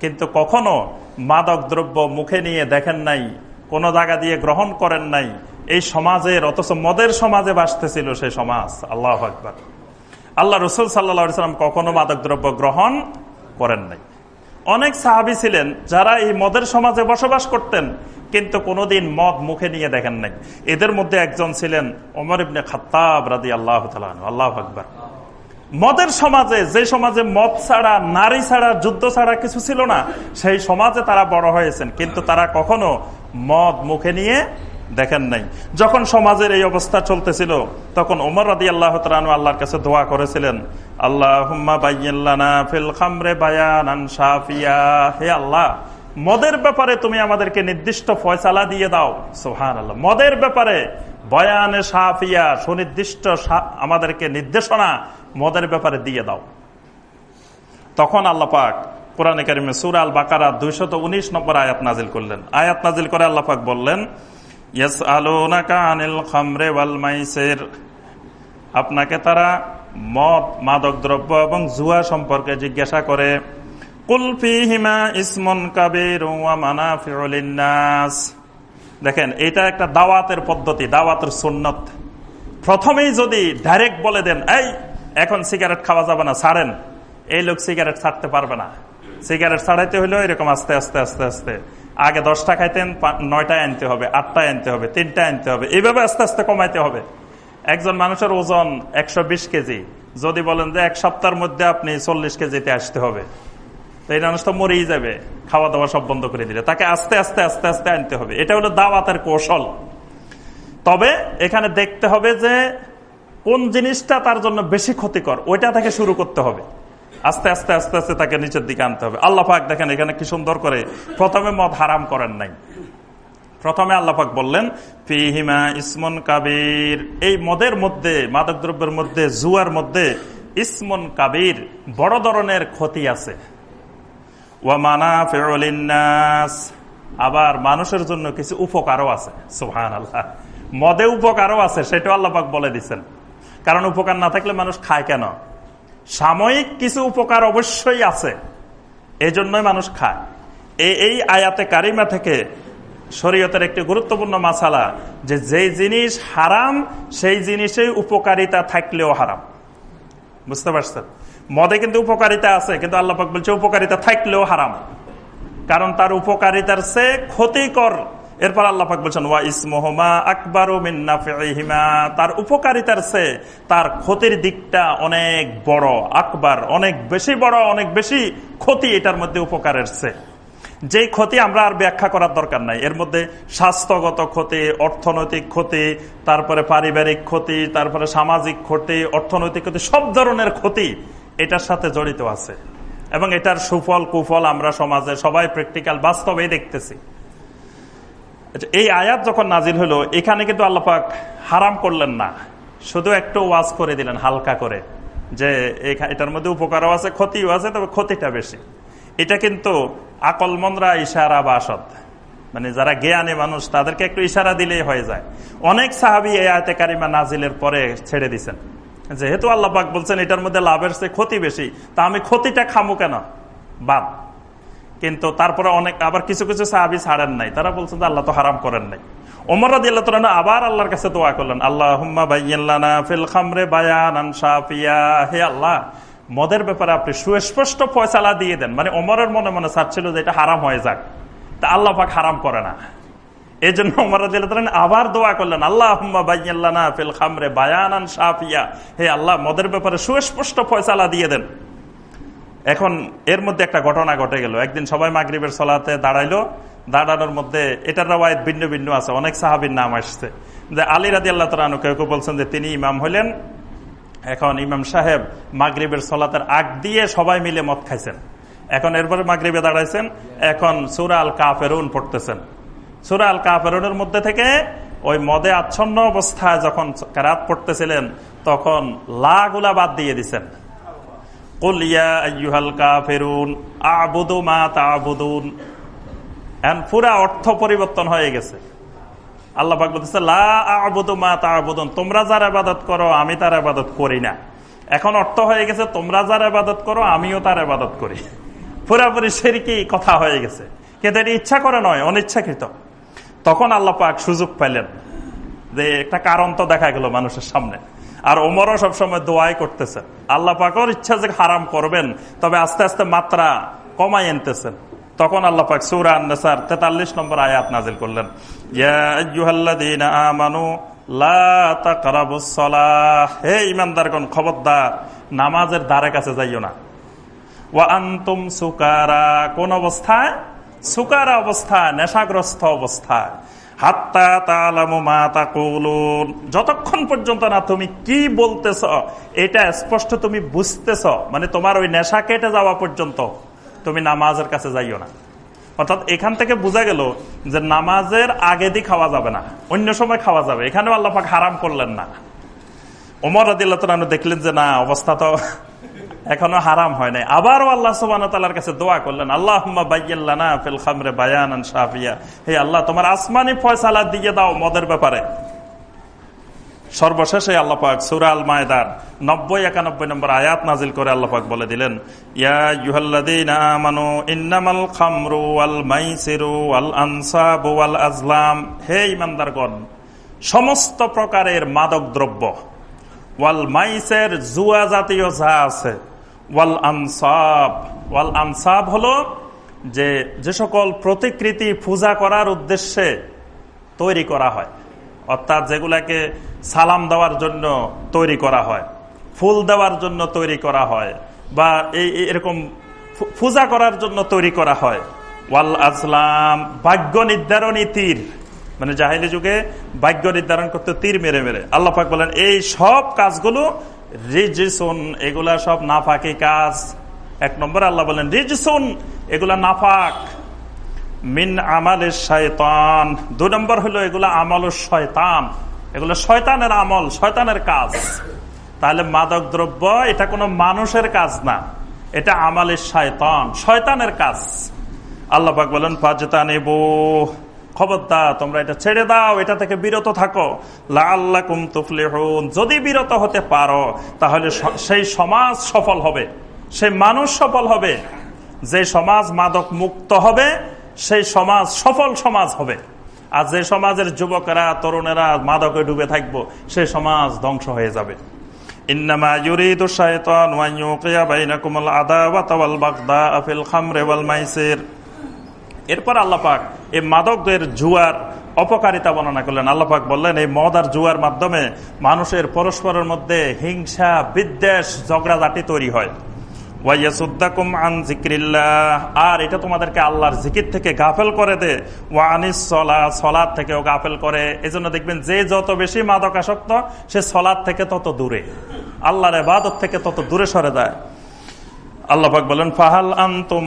কিন্তু কখনো মাদক দ্রব্য মুখে নিয়ে দেখেন নাই, কোন জায়গা দিয়ে গ্রহণ করেন নাই। এই সমাজের, অথচ মদের সমাজে বাসতেছিল সেই সমাজ। আল্লাহ আকবর। আল্লাহ রসুল সাল্লাহ সাল্লাম কখনো মাদক দ্রব্য গ্রহণ করেন নাই। অনেক সাহাবি ছিলেন যারা এই মদের সমাজে বসবাস করতেন, কিন্তু কোনোদিন মদ মুখে নিয়ে দেখেন নাই। এদের মধ্যে একজন ছিলেন ওমর ইবনে খাত্তাব রাদি আল্লাহ আল্লাহ আকবর। মদের সমাজে, যে সমাজে মদ ছাড়া, নারী ছাড়া, যুদ্ধ ছাড়া কিছু ছিল না, সেই সমাজে তারা বড় হয়েছেন। কিন্তু তারা কখনো মদ মুখে নিয়ে দেখেন নাই। যখন সমাজের এই অবস্থা চলতেছিল, তখন ওমর রাদি আল্লাহ আল্লাহর কাছে দোয়া করেছিলেন আল্লাহ হে আল্লাহ, মদের ব্যাপারে তুমি আমাদেরকে নির্দিষ্ট ফয়সালা দিয়ে দাও। সোহান আল্লাহ মদের ব্যাপারে বয়ানে সাফিয়া সুনির্দিষ্ট আমাদেরকে নির্দেশনা মদের ব্যাপারে দিয়ে দাও। তখন আল্লাপাক কোরআনে কারিমে সুর আল বাকারা দুইশত উনিশ নম্বর আয়াত নাজিল করলেন। আয়াত নাজিল করে আল্লাপাক বললেন আপনাকে তারা মদ, মাদক, দ্রব্য এবং জুয়া সম্পর্কে জিজ্ঞাসা করে কুলফি হিমা ইসমন কাবির দেখেন, এটা একটা দাওয়াতের পদ্ধতি, দাওয়াতের সুন্নত। প্রথমেই যদি ডাইরেক্ট বলে দেন, এই, এখন সিগারেট খাওয়া যাবে না, ছাড়েন। এই লোক সিগারেট ছাড়তে পারবে না। সিগারেট ছাড়াইতে হলেও এরকম আস্তে আস্তে আস্তে আস্তে। আগে দশটা খাইতেন নয়টায় আনতে হবে, আটটায় আনতে হবে, তিনটায় আনতে হবে। এইভাবে আস্তে আস্তে কমাইতে হবে। একজন মানুষের ওজন একশো বিশ কেজি। যদি বলেন যে এক সপ্তাহের মধ্যে আপনি চল্লিশ কেজিতে আসতে হবে, তো এই মানুষ তো মরেই যাবে খাওয়া দাওয়া সব বন্ধ করে দিলে। তাকে আস্তে আস্তে আস্তে আস্তে আনতে হবে। এটা হলো দাওয়াতের কৌশল। তবে এখানে দেখতে হবে যে কোন জিনিসটা তার জন্য বেশি ক্ষতিকর, ওইটা থেকে শুরু করতে হবে। আস্তে আস্তে আস্তে আস্তে তাকে নিচের দিকে আনতে হবে। আল্লাহ পাক দেখেন এখানে কি সুন্দর করে প্রথমে মদ হারাম করেন নাই। প্রথমে আল্লাপাক বললেন, ফিহিমা ইসমন কাবির। এই মদের মধ্যে, মাদক দ্রব্যের মধ্যে, জুয়ার মধ্যে ইসমন কাবির বড় ধরনের ক্ষতি আছে। ফেরলিনাস আবার মানুষের জন্য কিছু উপকারও আছে। সোহান আল্লাহ মদে উপকারও আছে, সেটাও আল্লাপাক বলে দিচ্ছেন কারণ উপকার না থাকলে মানুষ খায় কেন? সাময়িক কিছু উপকার অবশ্যই আছে। এই জন্যই মানুষ খায়। এই আয়াতে কারিমা থেকে শরীয়তের একটি গুরুত্বপূর্ণ মাসালা যে যেই জিনিস হারাম, সেই জিনিসেই উপকারিতা থাকলেও হারাম। বুঝতে পারছেন? মদে কিন্তু উপকারিতা আছে, কিন্তু আল্লাপাক বলছে উপকারিতা থাকলেও হারাম। কারণ তার উপকারিতার সে ক্ষতিকর এরপর আল্লাহাক বলছেন, ওয়া ইসমোহমা আকবর তার উপকারিতার সে তার ক্ষতির দিকটা অনেক বড়, আকবার, অনেক বেশি বড়, অনেক বেশি ক্ষতি এটার মধ্যে উপকারের সে যে ক্ষতি আমরা আর ব্যাখ্যা করার দরকার নাই। এর মধ্যে স্বাস্থ্যগত ক্ষতি, অর্থনৈতিক ক্ষতি, তারপরে পারিবারিক ক্ষতি, তারপরে সামাজিক ক্ষতি, অর্থনৈতিক ক্ষতি, সব ধরনের ক্ষতি এটার সাথে জড়িত আছে। এবং এটার সুফল কুফল আমরা সমাজে সবাই প্র্যাকটিক্যাল বাস্তবেই দেখতেছি। এই আয়াত যখন নাজিল হলো, এখানে কিন্তু আল্লাপাক হারাম করলেন না। শুধু একটু ওয়াজ করে দিলেন, হালকা করে। যে এটার মধ্যে উপকারও আছে, ক্ষতিও আছে, তবে ক্ষতিটা বেশি। এটা কিন্তু আকলমনরা ইশারা বা আসদ। মানে যারা জ্ঞানী মানুষ, তাদেরকে একটু ইশারা দিলেই হয়ে যায়। অনেক সাহাবি এই আয়তে কারিমা নাজিলের পরে ছেড়ে দিছেন। যেহেতু আল্লাহ পাক বলছেন, এটার মধ্যে লাভের চেয়ে ক্ষতি বেশি, তা আমি ক্ষতিটা খামু কেন? বাদ। কিন্তু তারপরে অনেক, আবার কিছু কিছু সাহাবি ছাড়েন নাই। তারা বলছেন যে আল্লাহ তো হারাম করেন নাই। আবার কাছে দোয়া করলেন আল্লাহ ফিল খামরে বায়ান হে আল্লাহ, মদের ব্যাপারে আপনি সুস্পষ্ট দিয়ে দেন। মানে মনে মনে চাচ্ছিল যে এটা হারাম হয়ে যাক। তা করে না। এই জন্য আবার দোয়া করলেন আল্লাহ হে আল্লাহ, মদের ব্যাপারে সুস্পষ্ট ফয়সালা দিয়ে দেন। এখন এর মধ্যে একটা ঘটনা ঘটে গেল। একদিন সবাই মাগরীবের সলাতে দাঁড়াইলো। দাঁড়ানোর মধ্যে এটার রায় ভিন্ন ভিন্ন আছে, অনেক সাহাবির নাম আসছে। যে আলী রাজি আল্লাহ তালু কেউ কেউ বলছেন যে তিনি ইমাম হইলেন। এখন ইমাম সাহেব মাগরীবের সলাতের আগ দিয়ে সবাই মিলে মদ খাইছেন। এখন এরপরে মাগরীবে দাঁড়াইছেন। এখন সুরা আল কাফেরুন পড়তেছেন। সুরা আল কাফেরুনের মধ্যে থেকে ওই মদে আচ্ছন্ন অবস্থায় যখন রাত পড়তেছিলেন, তখন লাগুলা বাদ দিয়ে দিছেন। পুরা অর্থ পরিবর্তন হয়ে গেছে। আল্লাহ বলতেছে তোমরা যার আবাদত করো, আমি তার আবাদত করি না। এখন অর্থ হয়ে গেছে, তোমরা যার আবাদত করো, আমিও তার আবাদত করি। পুরাপুরি সেরকি কথা হয়ে গেছে। কিন্তু এটি ইচ্ছা করে নয়, অনিচ্ছাকৃত। তখন আল্লাহ পাক সুযোগ পাইলেন যে একটা কারণ তো দেখা গেল মানুষের সামনে। আর ওমরও সবসময় দোয়াই করতেছেন। আল্লাহ পাকর ইচ্ছা যে হারাম করবেন, তবে আস্তে আস্তে মাত্রা কমাই আনতেছেন। তখন আল্লাহ পাক সুরা আন্নাসার তেতাল্লিশ নম্বর আয়াত নাজিল করলেন। আমানু হে খবরদার, নামাজের দ্বারে কাছে যাইও না। সুকারা। কোন অবস্থায়? সুকারা নেশাগ্রস্ত অবস্থায়। হাত্তা যতক্ষণ পর্যন্ত না তুমি কি বলতেছ, এটা স্পষ্ট তুমি বুঝতেছ মানে তোমার ওই নেশা কেটে যাওয়া পর্যন্ত তুমি নামাজের কাছে যাইও না। অর্থাৎ এখান থেকে বোঝা গেল যে নামাজের আগে দিয়ে খাওয়া যাবে না, অন্য সময় খাওয়া যাবে। এখানেও আল্লাপাক হারাম করলেন না। ওমর আদিল্লা দেখলেন যে না, অবস্থা তো এখনও হারাম হয় নাই। আবারও আল্লাহ সুবান তালার কাছে দোয়া করলেন আল্লাহ ফিল খামরে বায়ান সাফিয়া হে আল্লাহ, তোমার আসমানি ফয়সালা দিয়ে দাও মদের ব্যাপারে। সর্বশেষে আল্লাপাক সুরা আল মায়দার নব্বই একানব্বই নম্বর আয়াত নাজিল করে আল্লাপাক বলে দিলেন আজলাম। সমস্ত প্রকারের মাদক দ্রব্য ওয়াল মাইসের জুয়া জাতীয় যা আছে ওয়াল আনসাব। ওয়াল আনসাব হলো যে যে সকল প্রতিকৃতি পূজা করার উদ্দেশ্যে তৈরি করা হয়। অর্থাৎ যেগুলাকে সালাম দেওয়ার জন্য তৈরি করা হয়, ফুল দেওয়ার জন্য তৈরি করা হয়, বা এই এরকম পূজা করার জন্য তৈরি করা হয়। ওয়াল আসলাম ভাগ্য নির্ধারণী তীর। মানে জাহিলি যুগে ভাগ্য নির্ধারণ করতে তীর মেরে মেরে। আল্লাহ বলেন, এই সব কাজগুলো রিজিসুন, এগুলা সব নাফাকি কাজ। এক নম্বর আল্লাহ বলেন, রিজিসুন, এগুলা নাফাক। মিন আমাল শয়তান। দু নম্বর হলো, এগুলা আমল শয়তান। এগুলো শয়তানের আমল, শয়তানের কাজ। তাহলে মাদক দ্রব্য, এটা কোনো মানুষের কাজ না। এটা আমালের শয়তান, শয়তানের কাজ। আল্লাহ বলেন পাজতা নেব খবরদার, তোমরা এটা ছেড়ে দাও, এটা থেকে বিরত থাকো। লাল্লা কুম তুফলিহুন, যদি বিরত হতে পারো, তাহলে সেই সমাজ সফল হবে সেই মানুষ সফল হবে। যে সমাজ মাদক মুক্ত হবে, সেই সমাজ সফল সমাজ হবে। আর যে সমাজের যুবকেরা, তরুণেরা মাদকে ডুবে থাকব সেই সমাজ ধ্বংস হয়ে যাবে। ইন্নামা ইউরিদু শাইতান ওয়া ইউকিয়া বাইনাকুমুল ওয়াল এরপর আল্লাপাক এই মাদকদের জুয়ার অপকারিতা বর্ণনা করলেন। আল্লাপাক বললেন, এই মদ আর জুয়ার মাধ্যমে মানুষের পরস্পরের মধ্যে হিংসা, বিদ্বেষ, ঝগড়াঝাটি তৈরি হয়। আর এটা তোমাদেরকে আল্লাহর জিকির থেকে গাফেল করে দে। সলাদ থেকেও গাফেল করে। এজন্য দেখবেন, যে যত বেশি মাদক আসক্ত, সে সলাদ থেকে তত দূরে। আল্লাহর এবাদত থেকে তত দূরে সরে যায়। আল্লাহাক বলেন, ফাহাল আন্তুম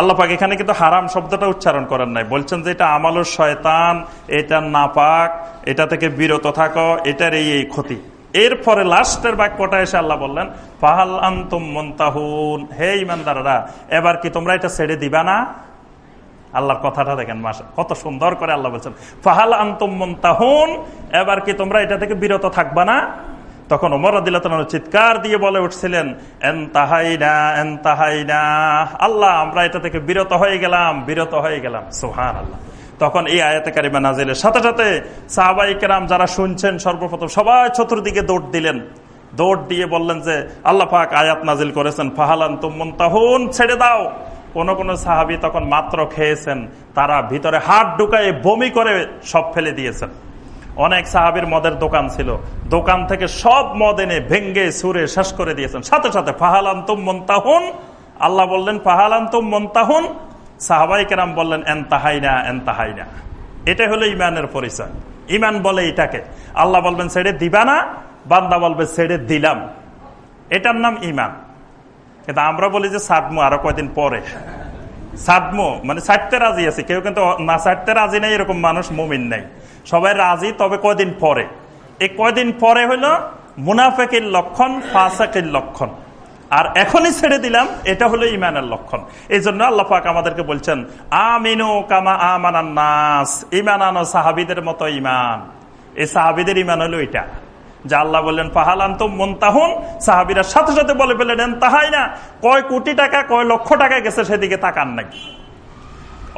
আল্লাপাক এখানে কিন্তু হারাম শব্দটা উচ্চারণ করেন নাই। বলছেন যে এটা আমালুর শয়তান, এটা নাপাক, এটা থেকে বিরত থাকো, এটার এই এই ক্ষতি। এরপরে লাস্টের বাক্যটা এসে আল্লাহ বললেন, ফাহাল আন্তম মন্তাহুন। হে ইমানদাররা এবার কি তোমরা এটা ছেড়ে দিবা না? আল্লাহর কথাটা দেখেন মাস কত সুন্দর করে আল্লাহ বলছেন, ফাহাল আন্তম মন্তাহুন। এবার কি তোমরা এটা থেকে বিরত থাকবা না? তখন ওমর আদিল্লাহ চিৎকার দিয়ে বলে উঠছিলেন, এন তাহাইনা এন তাহাইনা, আল্লাহ, আমরা এটা থেকে বিরত হয়ে গেলাম, বিরত হয়ে গেলাম। সোহান আল্লাহ তখন এই আয়াতে কারিমা নাজিলের সাথে সাথে সাহাবাই কেরাম যারা শুনছেন, সর্বপ্রথম সবাই চতুর্দিকে দৌড় দিলেন। দৌড় দিয়ে বললেন যে, আল্লাহ পাক আয়াত নাজিল করেছেন ফাহালান তুমন তাহুন ছেড়ে দাও। কোন কোন সাহাবি তখন মাত্র খেয়েছেন, তারা ভিতরে হাত ঢুকায় বমি করে সব ফেলে দিয়েছেন। অনেক সাহাবির মদের দোকান ছিল। দোকান থেকে সব মদ এনে ভেঙ্গে, সুরে শেষ করে দিয়েছেন। সাথে সাথে ফাহালান্তুম মন্তাহুন? আল্লাহ বললেন ফাহালান্তুম মন্তাহুন? সাহাবাই কেরাম বললেন এন তাহাইনা এন তাহাইনা এটা হলো ইমানের পরিচয়। ইমান বলে এটাকে। আল্লাহ বলবেন, ছেড়ে দিবা না। বান্দা বলবে, ছেড়ে দিলাম। এটার নাম ইমান। কিন্তু আমরা বলি যে সাদমু আরও কয়দিন পরে। সাদমু মানে সারতে রাজি আছে। কেউ কিন্তু না সারতে রাজি নেই, এরকম মানুষ মুমিন নেই। সবাই রাজি, তবে কয়দিন পরে? এই কয়দিন পরে হইল মুনাফেকের লক্ষণ, ফাঁসাকের লক্ষণ। আর এখনই ছেড়ে দিলাম, এটা হলো ইমানের লক্ষণ। এই জন্য আল্লাহ পাক আমাদেরকে বলছেন, আমিনু কামা আমানান নাস। ইমান আনো সাহাবিদের মতো ইমান এই সাহাবিদের ইমান হলো এটা। যা আল্লাহ বললেন পাহালান তো মন্তাহুন। সাহাবিরা সাথে সাথে বলে ফেলেন তাহাই না, কয় কোটি টাকা, কয় লক্ষ টাকা গেছে সেদিকে তাকান নাকি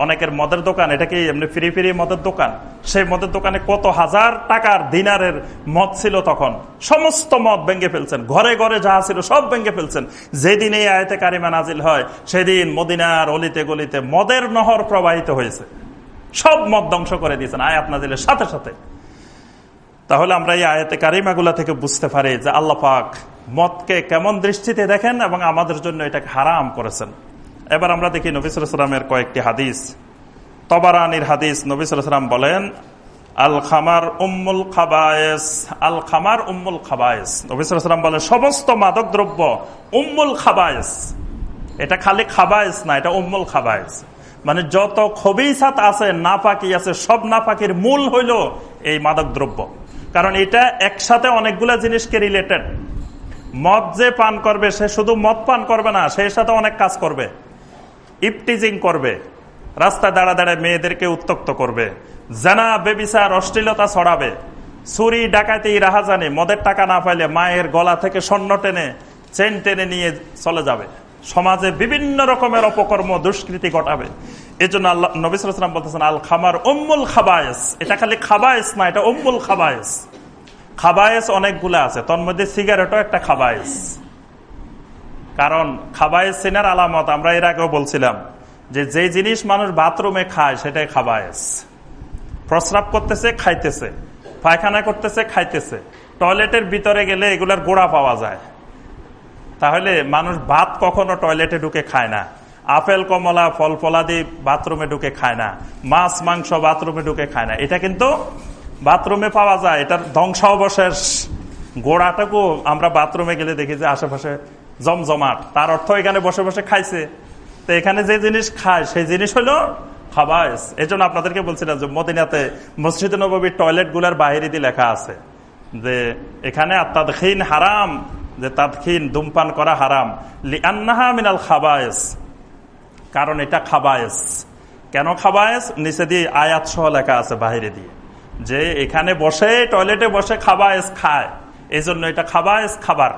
অনেকের মদের দোকান, এটা কি এমনি ফিরি ফিরি মদের দোকান? সেই মদের দোকানে কত হাজার টাকার দিনারের মদ ছিল তখন। সমস্ত মদ ভেঙে ফেলছেন, ঘরে ঘরে যা ছিল সব ভেঙে ফেলছেন। যেদিন এই আয়তে কারিমা নাজিল হয়, সেদিন মদিনার অলিতে গলিতে মদের নহর প্রবাহিত হয়েছে। সব মদ ধ্বংস করে দিয়েছেন, আয়াত নাজিলের সাথে সাথে। তাহলে আমরা এই আয়াতে কারিমাগুলা থেকে বুঝতে পারি যে আল্লাহ পাক মদকে কেমন দৃষ্টিতে দেখেন এবং আমাদের জন্য এটাকে হারাম করেছেন। এবার আমরা দেখি নবিসামের কয়েকটি হাদিস। তবারানির হাদিস নবিসাম বলেন, আল খামার উম্মুল খাবায়েস, আল খামার উম্মুল খাবায়েস। নবিসাম বলেন, সমস্ত মাদক দ্রব্য উম্মুল খাবায়েস। এটা খালি খাবায়েস না, এটা উম্মুল খাবায়েস। মানে যত খবিসাত আছে, নাপাকি আছে, সব নাপাকির মূল হইল এই মাদক দ্রব্য কারণ এটা একসাথে অনেকগুলা জিনিসকে রিলেটেড মদ যে পান করবে, সে শুধু মদ পান করবে না সেই সাথে অনেক কাজ করবে। ইপটিজিং করবে, রাস্তায় দাঁড়া দাঁড়ায় মেয়েদেরকে উত্তক্ত করবে, জানা বেবিসার অশ্লীলতা ছড়াবে, চুরি, ডাকাতি, রাহাজানি, মদের টাকা না পাইলে মায়ের গলা থেকে স্বর্ণ টেনে, চেন টেনে নিয়ে চলে যাবে। সমাজে বিভিন্ন রকমের অপকর্ম, দুষ্কৃতি ঘটাবে। এই জন্য আল্লাহ নবিসাম বলতেছেন, আল খামার উম্মুল খাবায়স। এটা খালি খাবায়স না, এটা উম্মুল খাবায়স। খাবায়স অনেকগুলো আছে তোর মধ্যে সিগারেটও একটা খাবায়স। কারণ খাবায়স চেনার আলামত, আমরা এর আগেও বলছিলাম যে যে জিনিস মানুষ বাথরুমে খায়, সেটাই খাবায়স। প্রস্রাব করতেছে, খাইতেছে। পায়খানা করতেছে, খাইতেছে। টয়লেটের ভিতরে গেলে এগুলার গোড়া পাওয়া যায়। তাহলে মানুষ ভাত কখনো টয়লেটে ঢুকে খায় না। আপেল, কমলা, ফল, ফলাদি বাথরুমে ঢুকে খায় না। মাছ, মাংস বাথরুমে ঢুকে খায় না। এটা কিন্তু বাথরুমে পাওয়া যায়। এটার ধ্বংসাবশেষ। গোড়াটাকেও আমরা বাথরুমে গেলে দেখি যে আশেপাশে জমজমাট। তার অর্থ এখানে বসে বসে খাইছে। তো এখানে যে জিনিস খায়, সেই জিনিস হলো খাবায়স এই জন্য আপনাদেরকে বলছিলাম যে মদিনাতে মসজিদ নবীর টয়লেটগুলার বাহিরে দিয়ে লেখা আছে যে এখানে আত্মাদীন হারাম। যে তাদখিন, ধূমপান করা হারাম। লিআনাহা মিনাল খাবায়স। কারণ এটা খাবায়স। কেন খাবায়স? নিচে দিয়ে আয়াত সহ লেখা আছে বাহিরে দিয়ে। যে এখানে বসে, টয়লেটে বসে খাবায়স খায়। এই জন্য এটা খাবায়স খাবার।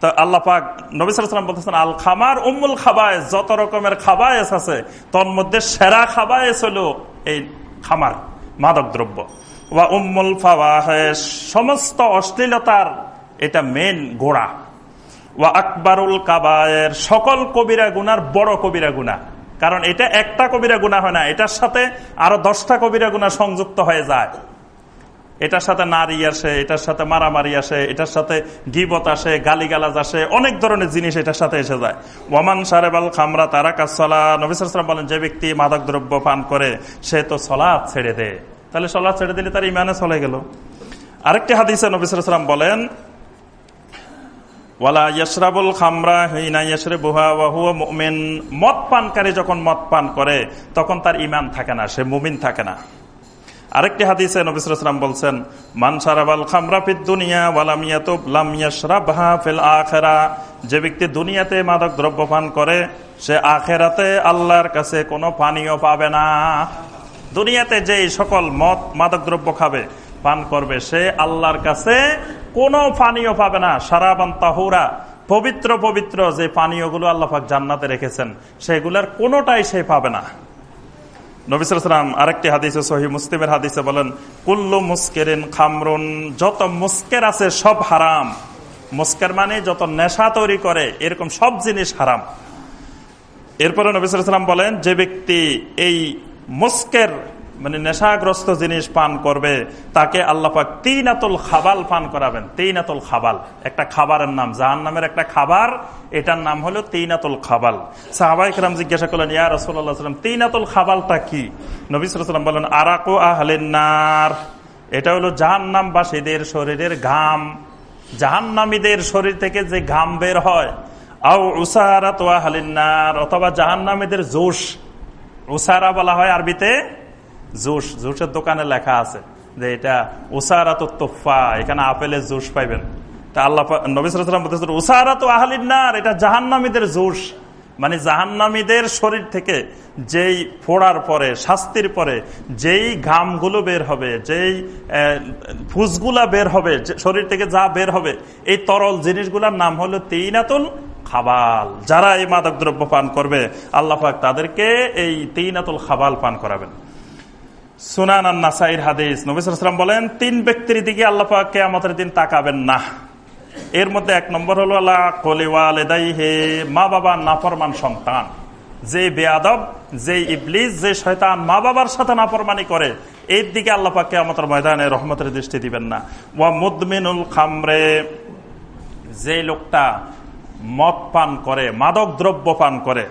তো আল্লাহ পাক নবিসাম বলতেছেন, আল খামার উম্মুল খাবায়স। যত রকমের খাবায়স আছে, তোর মধ্যে সেরা খাবায়স হলো এই খামার মাদক দ্রব্য বা উম্মুল ফাওয়াহেস সমস্ত অশ্লীলতার এটা মেন গোড়া। ওয়া আকবরুল কাবায়ের সকল কবিরা গুনার বড় কবিরা গুনা কারণ এটা একটা কবিরা গুণা হয় না, এটার সাথে আরও দশটা কবিরা গুণা সংযুক্ত হয়ে যায়। এটার সাথে নারী আসে, এটার সাথে মারামারি আসে, এটার সাথে গিবত আসে, গালিগালাজ আসে, অনেক ধরনের জিনিস এটার সাথে এসে যায়। ওয়ামান সারেবাল খামরা তারা কাসলা নবিসাম বলেন, যে ব্যক্তি মাদক দ্রব্য পান করে, সে তো সলাদ ছেড়ে দেয় তাহলে সলাদ ছেড়ে দিলে তার ইমানে চলে গেল। আরেকটি হাদিসে নবিসাম বলেন ওয়ালা ইয়াসরাবুল খামরা হিনা ইয়াসরে বুহা ওয়াহুয়া মুমিন। মদ পানকারী যখন মদ পান করে, তখন তার ইমান থাকে না, সে মুমিন থাকে না। আরেকটি হাদিসে নবিসাম বলছেন মানসারাবাল খামরাফিদ দুনিয়া ফিল আখেরা। যে ব্যক্তি দুনিয়াতে মাদক দ্রব্য পান করে, সে আখেরাতে আল্লাহর কাছে কোনো পানীয় পাবে না। দুনিয়াতে যে সকল মদ, মাদক দ্রব্য খাবে পান করবে। সে আল্লাহর কাছে কোনো পানীয় পাবে না। সারাবান তাহুরা, পবিত্র পবিত্র যে পানীয়গুলো আল্লাহাক জান্নাতে রেখেছেন, সেগুলোর কোনোটাই সে পাবে না। আরেকটি হাদিসে হাদিসে বলেন, কুল্লু মুস্কেরিন খামরুন, যত মুস্কের আছে সব হারাম। মুস্কের মানে যত নেশা তৈরি করে, এরকম সব জিনিস হারাম। বলেন, যে ব্যক্তি এই মুস্কের মানে নেশাগ্রস্ত জিনিস পান করবে, তাকে আল্লাপাক তিন আতুল খাবাল পান করাবেন। তিন আতুল খাবাল, একটা খাবারের নাম। জাহান নামের একটা খাবার, এটার নাম হলো তিন আতুল খাবাল। সাহাবাই রাম জিজ্ঞাসা করলেন, ইয়া রসুল্লাহাম তিন আতুল খাবালটা কি? নবিসাম বলেন, আরাকো আহলেনার এটা হলো জাহান্নামবাসীদের শরীরের ঘাম। জাহান্নামীদের শরীর থেকে যে ঘাম বের হয়, আও উসারা তো আহলিনার অথবা জাহান্নামীদের জোশ। উসারা বলা হয় আরবিতে জুস, জুসের দোকানে লেখা আছে যে এটা উসারাত তোফা এখানে আপেলের জুস পাইবেন। তা আল্লাহ নবিসাম বলতেছেন, উসারাত আহলিনার এটা জাহান্নামীদের জুস। মানে জাহান্নামীদের শরীর থেকে যেই ফোড়ার পরে, শাস্তির পরে, যেই ঘামগুলো বের হবে, যেই ফুসগুলা বের হবে শরীর থেকে যা বের হবে, এই তরল জিনিসগুলার নাম হলো তেইনাতুল খাবাল। যারা এই মাদক দ্রব্য পান করবে আল্লাহাক তাদেরকে এই তিনাতুল খাবাল পান করাবেন। সুনান নাসাইর হাদিস। নবিসাম বলেন, তিন ব্যক্তির দিকে আল্লাপাকে আমাদের দিন তাকাবেন না। এর মধ্যে এক নম্বর হলো আল্লাহ কলিওয়ালেদাই হে মা বাবা নাফরমান সন্তান। যে বেয়াদব যে ইবলিস, যে শয়তান মা বাবার সাথে নাফরমানি করে, এর দিকে আল্লাপাকে আমাদের ময়দানে রহমতের দৃষ্টি দিবেন না। ওয়া মুদমিনুল খামরে যে লোকটা মদ পান করে, মাদক দ্রব্য পান করে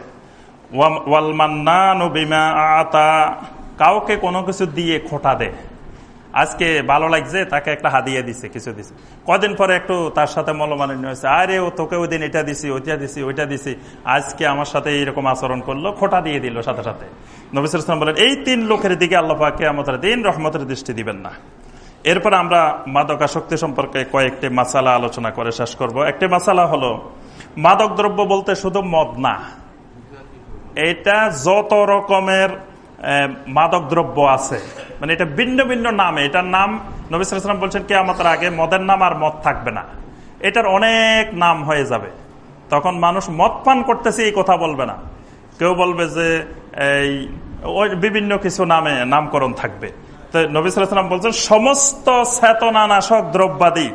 ওয়াল ওয়ালমান্নানু বিমা আতা কাউকে কোনো কিছু দিয়ে খোটা দেয় আজকে ভালো লাগছে, তাকে একটা হাদিয়ে দিছে, কিছু দিছে। কদিন পরে একটু তার সাথে মলমালিন্য হয়েছে আরে, ও তোকে ওই দিন এটা দিছি, ওইটা দিছি ওইটা দিছি। আজকে আমার সাথে এইরকম আচরণ করল, খোটা দিয়ে দিল সাথে সাথে। নবিসুল ইসলাম বলেন, এই তিন লোকের দিকে আল্লাহাকে আমাদের দিন রহমতের দৃষ্টি দিবেন না। এরপর আমরা মাদকাশক্তি সম্পর্কে কয়েকটি মাসালা আলোচনা করে শেষ করব। একটি মাসালা হলো, মাদক দ্রব্য বলতে শুধু মদ না, এটা যত রকমের মাদক দ্রব্য আছে। মানে এটা ভিন্ন ভিন্ন নামে। এটার নাম নবিসাম বলছেন কে আমাদের আগে মদের নাম আর মদ থাকবে না। এটার অনেক নাম হয়ে যাবে। তখন মানুষ মদ পান করতেছে, এই কথা বলবে না। কেউ বলবে যে, এই বিভিন্ন কিছু নামে নামকরণ থাকবে। তো নবিসাম বলছেন, সমস্ত চেতনানাশক দ্রব্যাদি,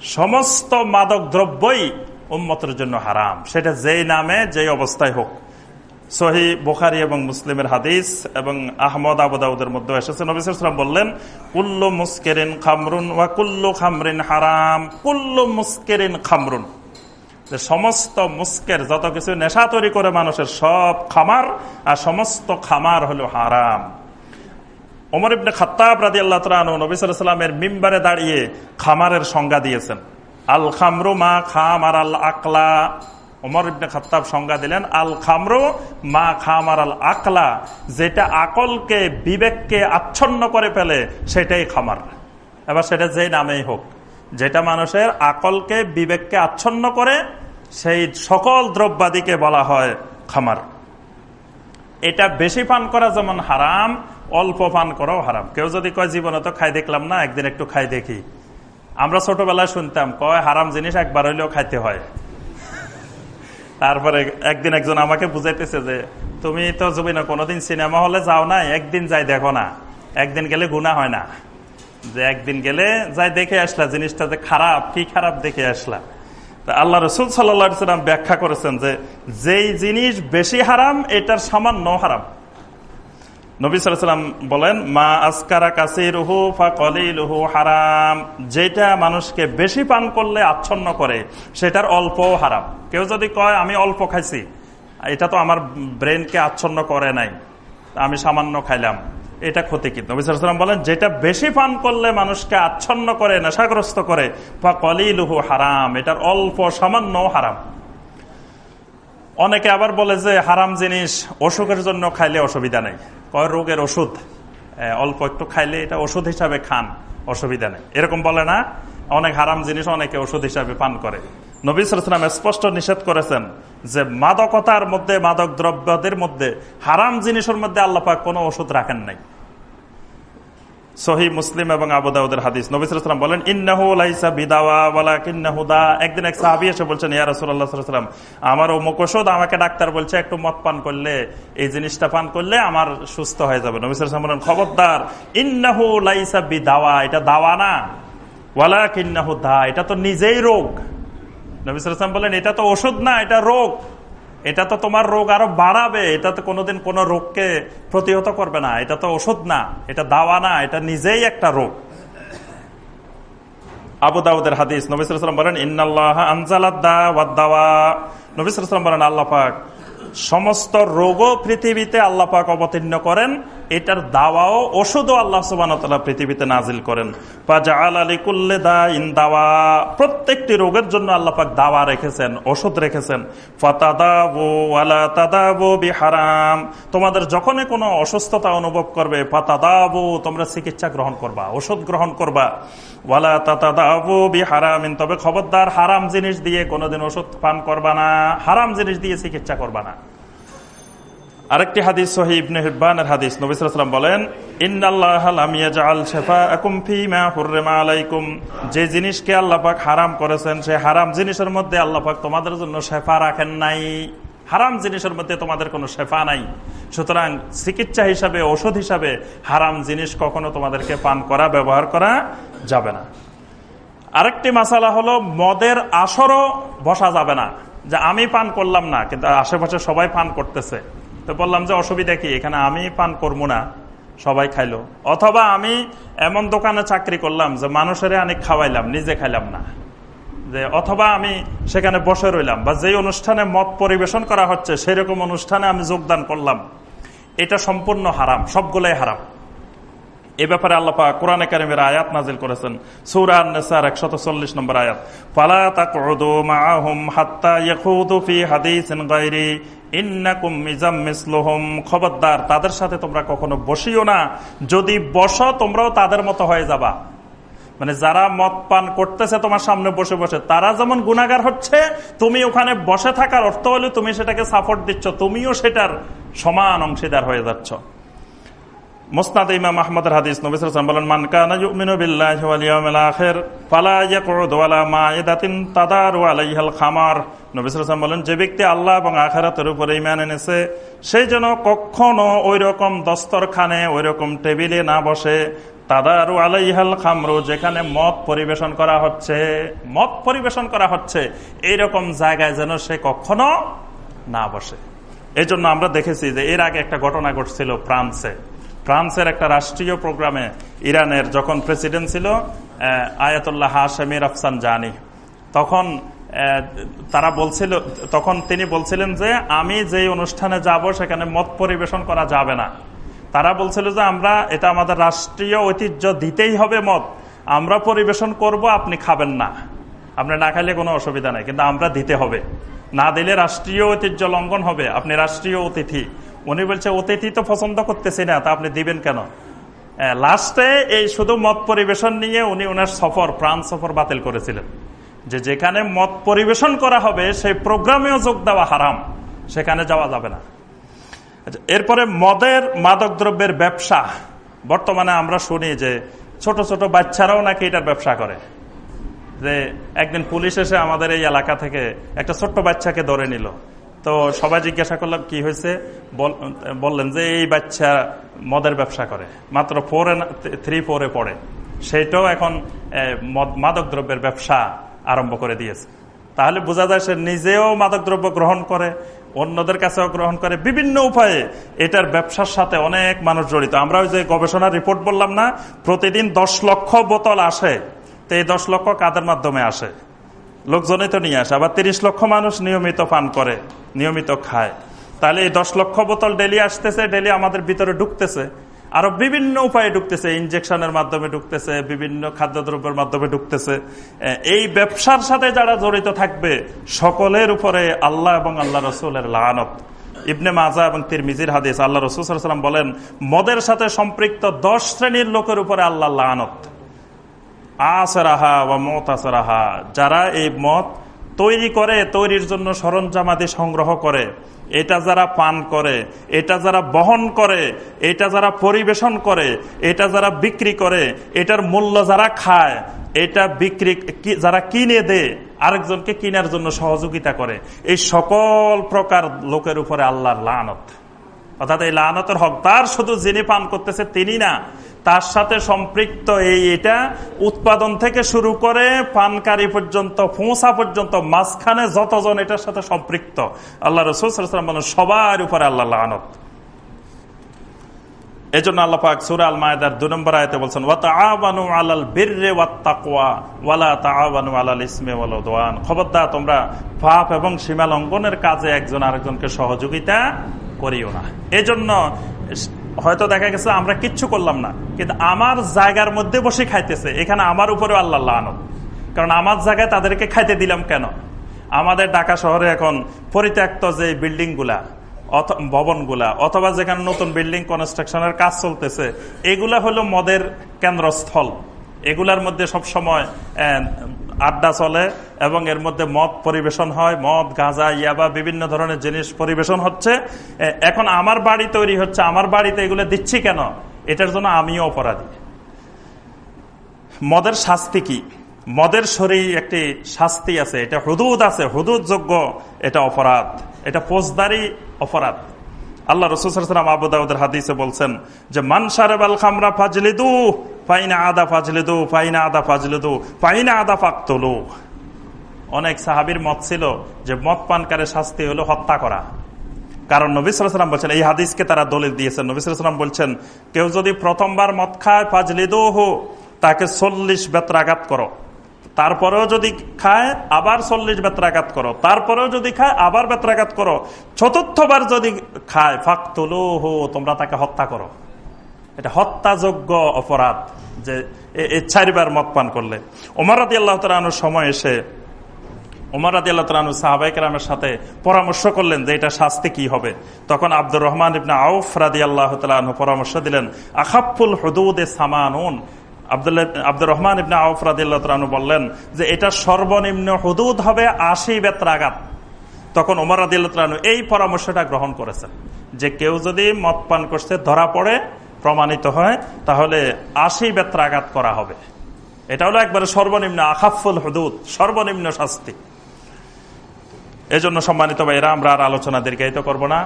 সমস্ত মাদক দ্রব্যই উন্মতের জন্য হারাম। সেটা যেই নামে, যেই অবস্থায় হোক। সহি বোখারি এবং মুসলিমের হাদিস এবং আহমদ আবুদাউদের মধ্যে এসেছে। নবিসাম বললেন, কুল্লু মুস্কেরিন খামরুন ওয়া কুল্লু খামরিন হারাম। কুল্লু মুস্কেরিন খামরুন। সমস্ত মুস্কের যত কিছু নেশা তৈরি করে মানুষের সব খামার, আর সমস্ত খামার হলো হারাম। ওমর ইবনে খাত্তাব রাদি আল্লাহ তালু নবিসামের মিম্বারে দাঁড়িয়ে খামারের সংজ্ঞা দিয়েছেন। আল খামরু মা খামার আল আকলা। ওমর ইবনে খত্তাব সংজ্ঞা দিলেন আল খামরো মা খামার আল আকলা, যেটা আকলকে, বিবেককে আচ্ছন্ন করে ফেলে, সেটাই খামার। এবার সেটা যে নামেই হোক, যেটা মানুষের আকলকে, বিবেককে আচ্ছন্ন করে, সেই সকল দ্রব্যাদিকে বলা হয় খামার। এটা বেশি পান করা যেমন হারাম, অল্প পান করাও হারাম। কেউ যদি কয়, জীবনে তো খাই দেখলাম না, একদিন একটু খাই দেখি। আমরা ছোটবেলায় শুনতাম, কয়, হারাম জিনিস একবার হইলেও খাইতে হয়। তারপরে একদিন একজন আমাকে বুঝাইতেছে যে, তুমি তো জুবিনা কোনোদিন সিনেমা হলে যাও না একদিন যাই দেখো না। একদিন গেলে গুণা হয় না। যে একদিন গেলে যাই দেখে আসলা, জিনিসটা যে খারাপ, কি খারাপ দেখে আসলা? আল্লাহ রসুল সাল্লাম ব্যাখ্যা করেছেন যে, যেই জিনিস বেশি হারাম, এটার সামান্য হারাম। নবী সাল্লাম বলেন, মা আসকারা কাছে রুহু ফা কলিলুহু হারাম। যেটা মানুষকে বেশি পান করলে আচ্ছন্ন করে, সেটার অল্প হারাম। কেউ যদি কয়, আমি অল্প খাইছি। এটা তো আমার ব্রেনকে আচ্ছন্ন করে নাই। আমি সামান্য খাইলাম। এটা ক্ষতি কিন্তু নবিসাম বলেন, যেটা বেশি পান করলে মানুষকে আচ্ছন্ন করে, নেশাগ্রস্ত করে বা কলিলুহু হারাম। এটার অল্প সামান্য হারাম। অনেকে আবার বলে যে, হারাম জিনিস, অসুখের জন্য খাইলে অসুবিধা নেই। রোগের ওষুধ? অল্প একটু খাইলে এটা ওষুধ হিসাবে খান, অসুবিধা নেই। এরকম বলে না, অনেক হারাম জিনিস অনেকে ওষুধ হিসাবে পান করে। নবীলাম স্পষ্ট নিষেধ করেছেন যে মাদকতার মধ্যে, মাদক দ্রব্যদের মধ্যে হারাম জিনিসের মধ্যে আল্লাপাক কোনো ওষুধ রাখেন নাই। সহি মুসলিম এবং আবুদাউদের হাদিস। নবিসাম বলেন ইন্নাহুলাইসা কিন্নাহুদা একদিন এক সাহাবি এসে বলছেন, ইয়া রসুল্লাহাম আমার ও মুকোশদ আমাকে ডাক্তার বলছে, একটু মদ পান করলে, এই জিনিসটা পান করলে আমার সুস্থ হয়ে যাবে। নবিসাম বলেন, খবরদার, ইন্নাহু লাইসা বিদাওয়া, এটা দাওয়া না। ওয়ালা কিন্নাহু দা, এটা তো নিজেই রোগ। নবিসাম বলেন, এটা তো ওষুধ না, এটা রোগ। এটা তো তোমার রোগ আরও বাড়াবে, এটা তো কোনোদিন কোন রোগকে প্রতিহত করবে না, এটা তো ওষুধ না, এটা দাওয়া না, এটা নিজেই একটা রোগ। আবু দাউদের হাদিস নবিসাম বলেন ইন্নআল্লাহ আনজালাদ্দা ওয়াদ্দাওয়া। নবিসাম বলেন, আল্লাহ পাক সমস্ত রোগও পৃথিবীতে আল্লাপাক অবতীর্ণ করেন এটার দাওয়াও ওষুধও আল্লাহ সুবান পৃথিবীতে নাজিল করেন। দাওয়া। প্রত্যেকটি রোগের জন্য আল্লাহ পাক দাওয়া রেখেছেন, ওষুধ রেখেছেন। হারাম তোমাদের যখনই কোনো অসুস্থতা অনুভব করবে, ফাতাদাবু, তোমরা চিকিৎসা গ্রহণ করবা, ওষুধ গ্রহণ করবা। ওয়ালা তাতাদাবু বি হারামিন তবে খবরদার হারাম জিনিস দিয়ে কোনোদিন ওষুধ পান করবা না, হারাম জিনিস দিয়ে চিকিৎসা করবা না। আরেকটি হাদিস সহি ইবনে হিব্বানের হাদিস। নবী সাল্লাল্লাহু বলেন, ইন্নাল্লাহ লাম ইয়াজআল শাফাআকুম ফীমা হুররিমা আলাইকুম। যে জিনিসকে আল্লাহ পাক হারাম করেছেন, সেই হারাম জিনিসের মধ্যে আল্লাহ পাক তোমাদের জন্য শেফা রাখেন নাই। হারাম জিনিসের মধ্যে তোমাদের কোনো শেফা নাই। সুতরাং চিকিৎসা হিসাবে, ওষুধ হিসাবে হারাম জিনিস কখনো তোমাদেরকে পান করা, ব্যবহার করা যাবে না। আরেকটি মাসালা হলো, মদের আসরও বসা যাবে না। যে আমি পান করলাম না, কিন্তু আশেপাশে সবাই পান করতেছে। তো বললাম যে অসুবিধা কি? এখানে আমি পান করব না, সবাই খাইলো। অথবা আমি এমন দোকানে চাকরি করলাম যে মানুষের অনেক খাওয়াইলাম, নিজে খাইলাম না। যে অথবা আমি সেখানে বসে রইলাম বা যেই অনুষ্ঠানে মত পরিবেশন করা হচ্ছে, সেরকম অনুষ্ঠানে আমি যোগদান করলাম। এটা সম্পূর্ণ হারাম, সবগুলোই হারাম। এ ব্যাপারে আল্লাপা কোরআনে কারিমের আয়াত নাজিল করেছেন সৌরান নেসার একশত চল্লিশ নম্বর আয়াত। হাত্তা খবরদার, তাদের সাথে তোমরা কখনো বসিও না। যদি বসো, তোমরাও তাদের মতো হয়ে যাবা। মানে যারা মদ পান করতেছে তোমার সামনে বসে বসে, তারা যেমন গুণাগার হচ্ছে, তুমি ওখানে বসে থাকার অর্থ হলে তুমি সেটাকে সাপোর্ট দিচ্ছ, তুমিও সেটার সমান অংশীদার হয়ে যাচ্ছ। হাদিস আলাইহাল খামার। যে ব্যক্তি আল্লাহ এবং আখিরাতের উপরে ঈমান এনেছে সেই জন্য কখনো ওই রকম দস্তরখানে ওই রকম টেবিলে না বসে, তাদারু আলাইহাল খামরু, যেখানে মদ পরিবেশন করা হচ্ছে, মদ পরিবেশন করা হচ্ছে, এইরকম জায়গায় যেন সে কখনো না বসে। এই জন্য আমরা দেখেছি যে এর আগে একটা ঘটনা ঘটছিল ফ্রান্সে। ফ্রান্সের একটা রাষ্ট্রীয় প্রোগ্রামে ইরানের যখন প্রেসিডেন্ট ছিল আয়াতুল্লাহ হাশমির আফসান জানি তখন তারা বলছিল, তখন তিনি বলছিলেন যে, আমি যে অনুষ্ঠানে যাব, সেখানে মত পরিবেশন করা যাবে না। তারা বলছিল যে, আমরা, এটা আমাদের রাষ্ট্রীয় ঐতিহ্য দিতেই হবে মত। আমরা পরিবেশন করব, আপনি খাবেন না। আপনি না খাইলে কোনো অসুবিধা নাই, কিন্তু আমরা দিতে হবে। না দিলে রাষ্ট্রীয় ঐতিহ্য লঙ্ঘন হবে। আপনি রাষ্ট্রীয় অতিথি। উনি বলছে অতিথি তো পছন্দ করতেছি না তা আপনি দিবেন কেন? লাস্টে এই শুধু মত পরিবেশন নিয়ে উনি ওনার সফর প্রাণ সফর বাতিল করেছিলেন। যে যেখানে মত পরিবেশন করা হবে সেই প্রোগ্রামেও যোগ দেওয়া হারাম সেখানে যাওয়া যাবে না। আচ্ছা, এরপরে মদের মাদক দ্রব্যের ব্যবসা। বর্তমানে আমরা শুনি যে ছোট ছোট বাচ্চারাও নাকি এটার ব্যবসা করে। যে একদিন পুলিশ এসে আমাদের এই এলাকা থেকে একটা ছোট্ট বাচ্চাকে ধরে নিল। তো সবাই জিজ্ঞাসা করলাম, কি হয়েছে? বললেন যে, এই বাচ্চা মদের ব্যবসা করে। মাত্র ফোরে থ্রি ফোরে পড়ে। সেইটাও এখন মাদক দ্রব্যের ব্যবসা আরম্ভ করে দিয়েছে। তাহলে বোঝা যায় সে নিজেও মাদক দ্রব্য গ্রহণ করে, অন্যদের কাছেও গ্রহণ করে। বিভিন্ন উপায়ে এটার ব্যবসার সাথে অনেক মানুষ জড়িত। আমরা ওই যে গবেষণার রিপোর্ট বললাম না, প্রতিদিন দশ লক্ষ বোতল আসে। তো এই দশ লক্ষ কাদের মাধ্যমে আসে? লোকজনই তো নিয়ে আসে, আবার তিরিশ লক্ষ মানুষ নিয়মিত পান করে, নিয়মিত খায়। তাহলে এই দশ লক্ষ বোতল ডেলি আসতেছে, ডেলি আমাদের ভিতরে ঢুকতেছে। আরও বিভিন্ন উপায়ে ঢুকতেছে, ইনজেকশনের মাধ্যমে ঢুকতেছে, বিভিন্ন খাদ্যদ্রব্যের মাধ্যমে ঢুকতেছে। এই ব্যবসার সাথে যারা জড়িত থাকবে, সকলের উপরে আল্লাহ এবং আল্লাহ রসুলের লানত। ইবনে মাজা এবং তির মিজির হাদিস, আল্লাহ রসুলাম বলেন, মদের সাথে সম্পৃক্ত দশ শ্রেণির লোকের উপরে আল্লাহ লানত। আসরাহা বা যারা এই মত তৈরি করে, তৈরির জন্য সরঞ্জামাদি সংগ্রহ করে, এটা যারা পান করে, এটা যারা বহন করে, এটা যারা পরিবেশন করে, এটা যারা বিক্রি করে, এটার মূল্য যারা খায়, এটা বিক্রি যারা কিনে দে আরেকজনকে কিনার জন্য সহযোগিতা করে। এই সকল প্রকার লোকের উপরে আল্লাহর লানত। অর্থাৎ এই লানতের হকদার শুধু যিনি পান করতেছে তিনি না তার সাথে সম্পৃক্ত এই এটা উৎপাদন থেকে শুরু করে পানকারী পর্যন্ত, ফোঁসা পর্যন্ত, মাঝখানে যতজন এটার সাথে সম্পৃক্ত। আল্লাহ রসুলাম বলেন, সবার উপরে আল্লাহ আনত এই জন্য আল্লাহ পাক সুরা আল মায়দার দু নম্বর আয়তে বলছেন ওয়াতাআবানু আলাল বিররে ওয়াত্তাকওয়া, ওয়ালা তাআবানু আলাল ইসমে ওয়াল উদওয়ান। খবরদার, তোমরা পাপ এবং সীমা লঙ্ঘনের কাজে একজন আরেকজনকে সহযোগিতা করিও না। এজন্য হয়তো দেখা গেছে আমরা কিচ্ছু করলাম না, কিন্তু আমার জায়গার মধ্যে বসে খাইতেছে, এখানে আমার উপরে আল্লাহ আনব কারণ আমার জায়গায় তাদেরকে খাইতে দিলাম কেন? আমাদের ঢাকা শহরে এখন পরিত্যক্ত যে বিল্ডিংগুলা ভবনগুলা, অথবা যেখানে নতুন বিল্ডিং কনস্ট্রাকশনের কাজ চলতেছে, এগুলা হলো মদের কেন্দ্রস্থল। এগুলার মধ্যে সব সময় আড্ডা চলে এবং এর মধ্যে মদ পরিবেশন হয়, মদ, গাঁজা, ইয়াবা, বিভিন্ন ধরনের জিনিস পরিবেশন হচ্ছে। এখন আমার বাড়ি তৈরি হচ্ছে, আমার বাড়িতে এগুলো দিচ্ছি কেন? এটার জন্য আমিও অপরাধী। মদের শাস্তি কি? মদের শরীর একটি শাস্তি আছে, এটা হুদুদ আছে হুদুদ যোগ্য এটা অপরাধ, এটা ফৌজদারি অপরাধ। আল্লাহ রসুলাম আবুদাউদের হাদিসে বলছেন যে, মান সারেবাল খামরা ফাজলিদু পাইনা আদা ফাজলিদু পাইনা আদা ফাজলিদু পাইনা আদা ফাকতলু। অনেক সাহাবির মত ছিল যে মদ পানকারের শাস্তি হলো হত্যা করা। কারণ নবিসাম বলছেন, এই হাদিসকে তারা দলিল দিয়েছেন। নবিসাম বলছেন, কেউ যদি প্রথমবার মদ খায় ফাজলিদু হো তাকে চল্লিশ বেত্রাঘাত করো। তারপরেও যদি খায়, আবার চল্লিশ বেত্রাঘাত করো। তারপরেও যদি খায়, আবার বেত্রাঘাত করো। চতুর্থবার যদি খায় ফাঁক তুলো হো তোমরা তাকে হত্যা করো। এটা হত্যাযোগ্য অপরাধ যে চারিবার মত পান করলে। ওমরাদি আল্লাহ তালুর সময় এসে ওমরাদি আল্লাহ তালু সাহাবাইকেরামের সাথে পরামর্শ করলেন যে এটা শাস্তি কি হবে। তখন আব্দুর রহমান ইবনা আউফ রাদি আল্লাহ তালু পরামর্শ দিলেন, আখাফুল হদুদে সামানুন। আব্দুর রহমান ইবনা আউফ রাদিল্লাহু বললেন যে এটা সর্বনিম্ন হুদুদ হবে আশি বেত্রাঘাত তখন ওমর রাদিল্লাহু এই পরামর্শটা গ্রহণ করেছেন যে কেউ যদি মদ পান করছে, ধরা পড়ে প্রমাণিত হয়, তাহলে আশি বেত্রাঘাত করা হবে। এটা হলো একবারে সর্বনিম্ন, আখাফুল হুদুদ, সর্বনিম্ন শাস্তি। এজন্য সম্মানিত ভাইরা আমরা আর আলোচনা দীর্ঘায়িত করব না।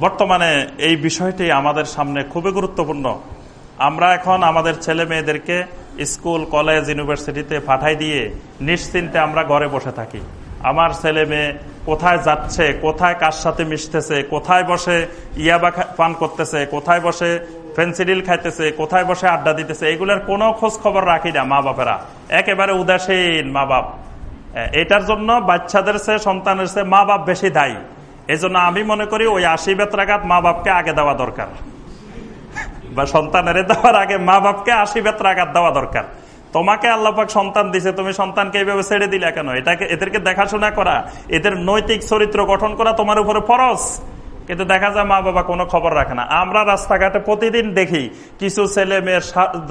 বর্তমানে এই বিষয়টি আমাদের সামনে খুবই গুরুত্বপূর্ণ। আমরা এখন আমাদের ছেলে মেয়েদেরকে স্কুল, কলেজ, ইউনিভার্সিটিতে পাঠাই দিয়ে নিশ্চিন্তে আমরা ঘরে বসে থাকি। আমার ছেলে মেয়ে কোথায় যাচ্ছে, কোথায় কার সাথে মিশতেছে, কোথায় বসে ইয়াবা পান করতেছে, কোথায় বসে ফেন্সিডিল খাইতেছে, কোথায় বসে আড্ডা দিতেছে, এগুলোর কোনো খোঁজ খবর রাখি না মা বাপেরা। একেবারে উদাসীন মা বাপ। এটার জন্য বাচ্চাদের সে, সন্তানের সে মা বাপ বেশি দায়ী। এই জন্য আমি মনে করি ওই আশি বেত্রাঘাত মা বাপকে আগে দেওয়া দরকার। বা সন্তানের দেওয়ার আগে মা বাপকে আশি বেত্রাঘাত দেওয়া দরকার। তোমাকে আল্লাপাক সন্তান দিছে, তুমি সন্তানকে এইভাবে ছেড়ে দিলে কেন? এটাকে, এদেরকে দেখাশোনা করা, এদের নৈতিক চরিত্র গঠন করা তোমার উপরে ফরস কিন্তু দেখা যায় মা বাবা কোনো খবর রাখে না। আমরা রাস্তাঘাটে প্রতিদিন দেখি, কিছু ছেলে মেয়ের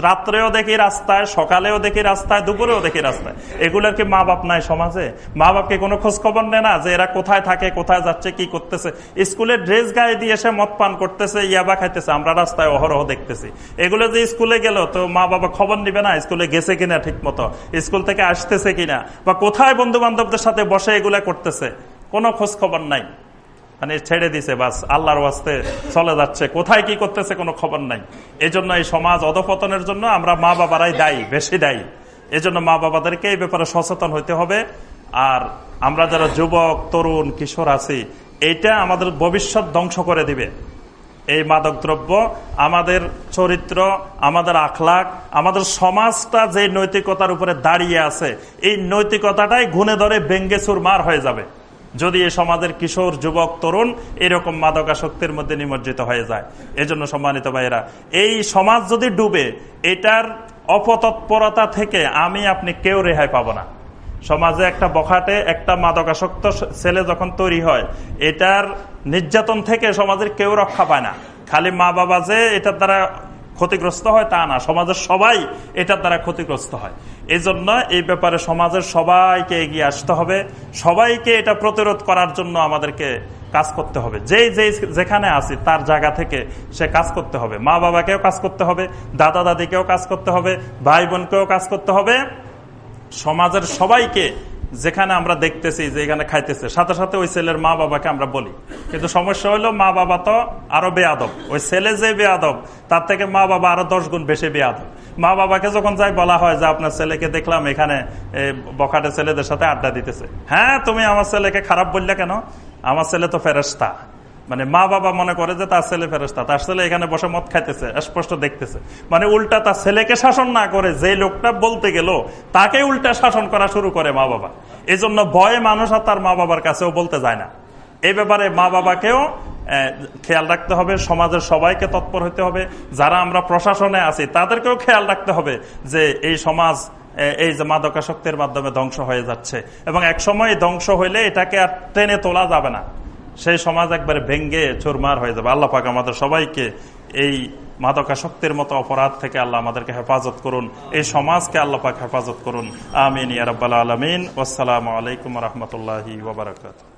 রাত্রেও দেখি রাস্তায়, সকালেও দেখি রাস্তায়, দুপুরেও দেখি রাস্তায়। এগুলোর কি মা বাপ নাই সমাজে? মা বাপকে কোনো খোঁজ খবর নেয় না যে এরা কোথায় থাকে, কোথায় যাচ্ছে, কি করতেছে? স্কুলে ড্রেস গায়ে দিয়ে এসে মদ পান করতেছে, ইয়াবা খাইতেছে, আমরা রাস্তায় অহরহ দেখতেছি। এগুলো যে স্কুলে গেল, তো মা বাবা খবর নিবে না স্কুলে গেছে কিনা ঠিক মতো স্কুল থেকে আসতেছে কিনা? বা কোথায় বন্ধু বান্ধবদের সাথে বসে এগুলা করতেছে? কোনো খোঁজ খবর নাই। মানে ছেড়ে দিছে, বাস, আল্লাহর ওয়াস্তে চলে যাচ্ছে। কোথায় কি করতেছে কোনো খবর নাই। এজন্য এই সমাজ অধপতনের জন্য আমরা মা বাবারাই দায়ী, বেশি দায়ী। এজন্য মা বাবাদেরকে এই ব্যাপারে সচেতন হইতে হবে। আর আমরা যারা যুবক, তরুণ, কিশোর আছি, এইটা আমাদের ভবিষ্যৎ ধ্বংস করে দিবে। এই মাদক দ্রব্য আমাদের চরিত্র, আমাদের আখলাক, আমাদের সমাজটা যে নৈতিকতার উপরে দাঁড়িয়ে আছে, এই নৈতিকতাটাই ঘুনে ধরে বেঙ্গে মার হয়ে যাবে। যদি এই সমাজের কিশোর, যুবক, তরুণ এরকম মাদকাসক্তির মধ্যে নিমজ্জিত হয়ে যায়, এজন্য সম্মানিত ভাইয়েরা, এই সমাজ যদি ডুবে, এটার অপতৎপরতা থেকে আমি, আপনি কেউ রেহাই পাবো না। সমাজে একটা বখাটে, একটা মাদকাসক্ত ছেলে যখন তৈরি হয়, এটার নির্যাতন থেকে সমাজের কেউ রক্ষা পায় না। খালি মা বাবা যে এটার দ্বারা ক্ষতিগ্রস্ত হয় তা না। সমাজের সবাই এটার দ্বারা ক্ষতিগ্রস্ত হয়। এই জন্য এই ব্যাপারে সমাজের সবাইকে এগিয়ে আসতে হবে। সবাইকে এটা প্রতিরোধ করার জন্য আমাদেরকে কাজ করতে হবে। যেই যেই যেখানে আছি, তার জায়গা থেকে সে কাজ করতে হবে। মা বাবাকেও কাজ করতে হবে, দাদা দাদিকেও কাজ করতে হবে, ভাই বোনকেও কাজ করতে হবে। সমাজের সবাইকে যেখানে আমরা দেখতেছি যে এখানে খাইতেছে, সাথে সাথে ওই ছেলের মা বাবাকে আমরা বলি। কিন্তু সমস্যা হলো মা বাবা তো আরও বেয়াদব। ওই ছেলে যে বেয়াদব, তার থেকে মা বাবা আরও দশ গুণ বেশি বেয়াদব। মা বাবাকে যখন যাই বলা হয় যে আপনার ছেলেকে দেখলাম এখানে বখাটে ছেলেদের সাথে আড্ডা দিতেছে। হ্যাঁ তুমি আমার ছেলেকে খারাপ বললে কেন? আমার ছেলে তো ফেরস্তা মানে মা বাবা মনে করে যে তার ছেলে ফেরস্তা তার ছেলে এখানে বসে মদ খাইতেছে স্পষ্ট দেখতেছে। মানে উল্টা তার ছেলেকে শাসন না করে যে লোকটা বলতে গেল তাকে উল্টা শাসন করা শুরু করে মা বাবা। এই জন্য ভয়ে মানুষ আর তার মা বাবার কাছেও বলতে যায় না। এই ব্যাপারে মা বাবাকেও খেয়াল রাখতে হবে, সমাজের সবাইকে তৎপর হতে হবে। যারা আমরা প্রশাসনে আছি, তাদেরকেও খেয়াল রাখতে হবে যে এই সমাজ এই যে মাদকাসক্তের মাধ্যমে ধ্বংস হয়ে যাচ্ছে। এবং এক সময় ধ্বংস হইলে এটাকে আর টেনে তোলা যাবে না। সেই সমাজ একবারে ভেঙ্গে চোরমার হয়ে যাবে। আল্লাহ পাক আমাদের সবাইকে এই মাদকাসক্তের মতো অপরাধ থেকে আল্লাহ আমাদেরকে হেফাজত করুন। এই সমাজকে আল্লাহ পাক হেফাজত করুন। আমিন ইয়ারব্বাল আলমিন। আসসালামু আলাইকুম রহমতুল্লাহি ওবরাকাতু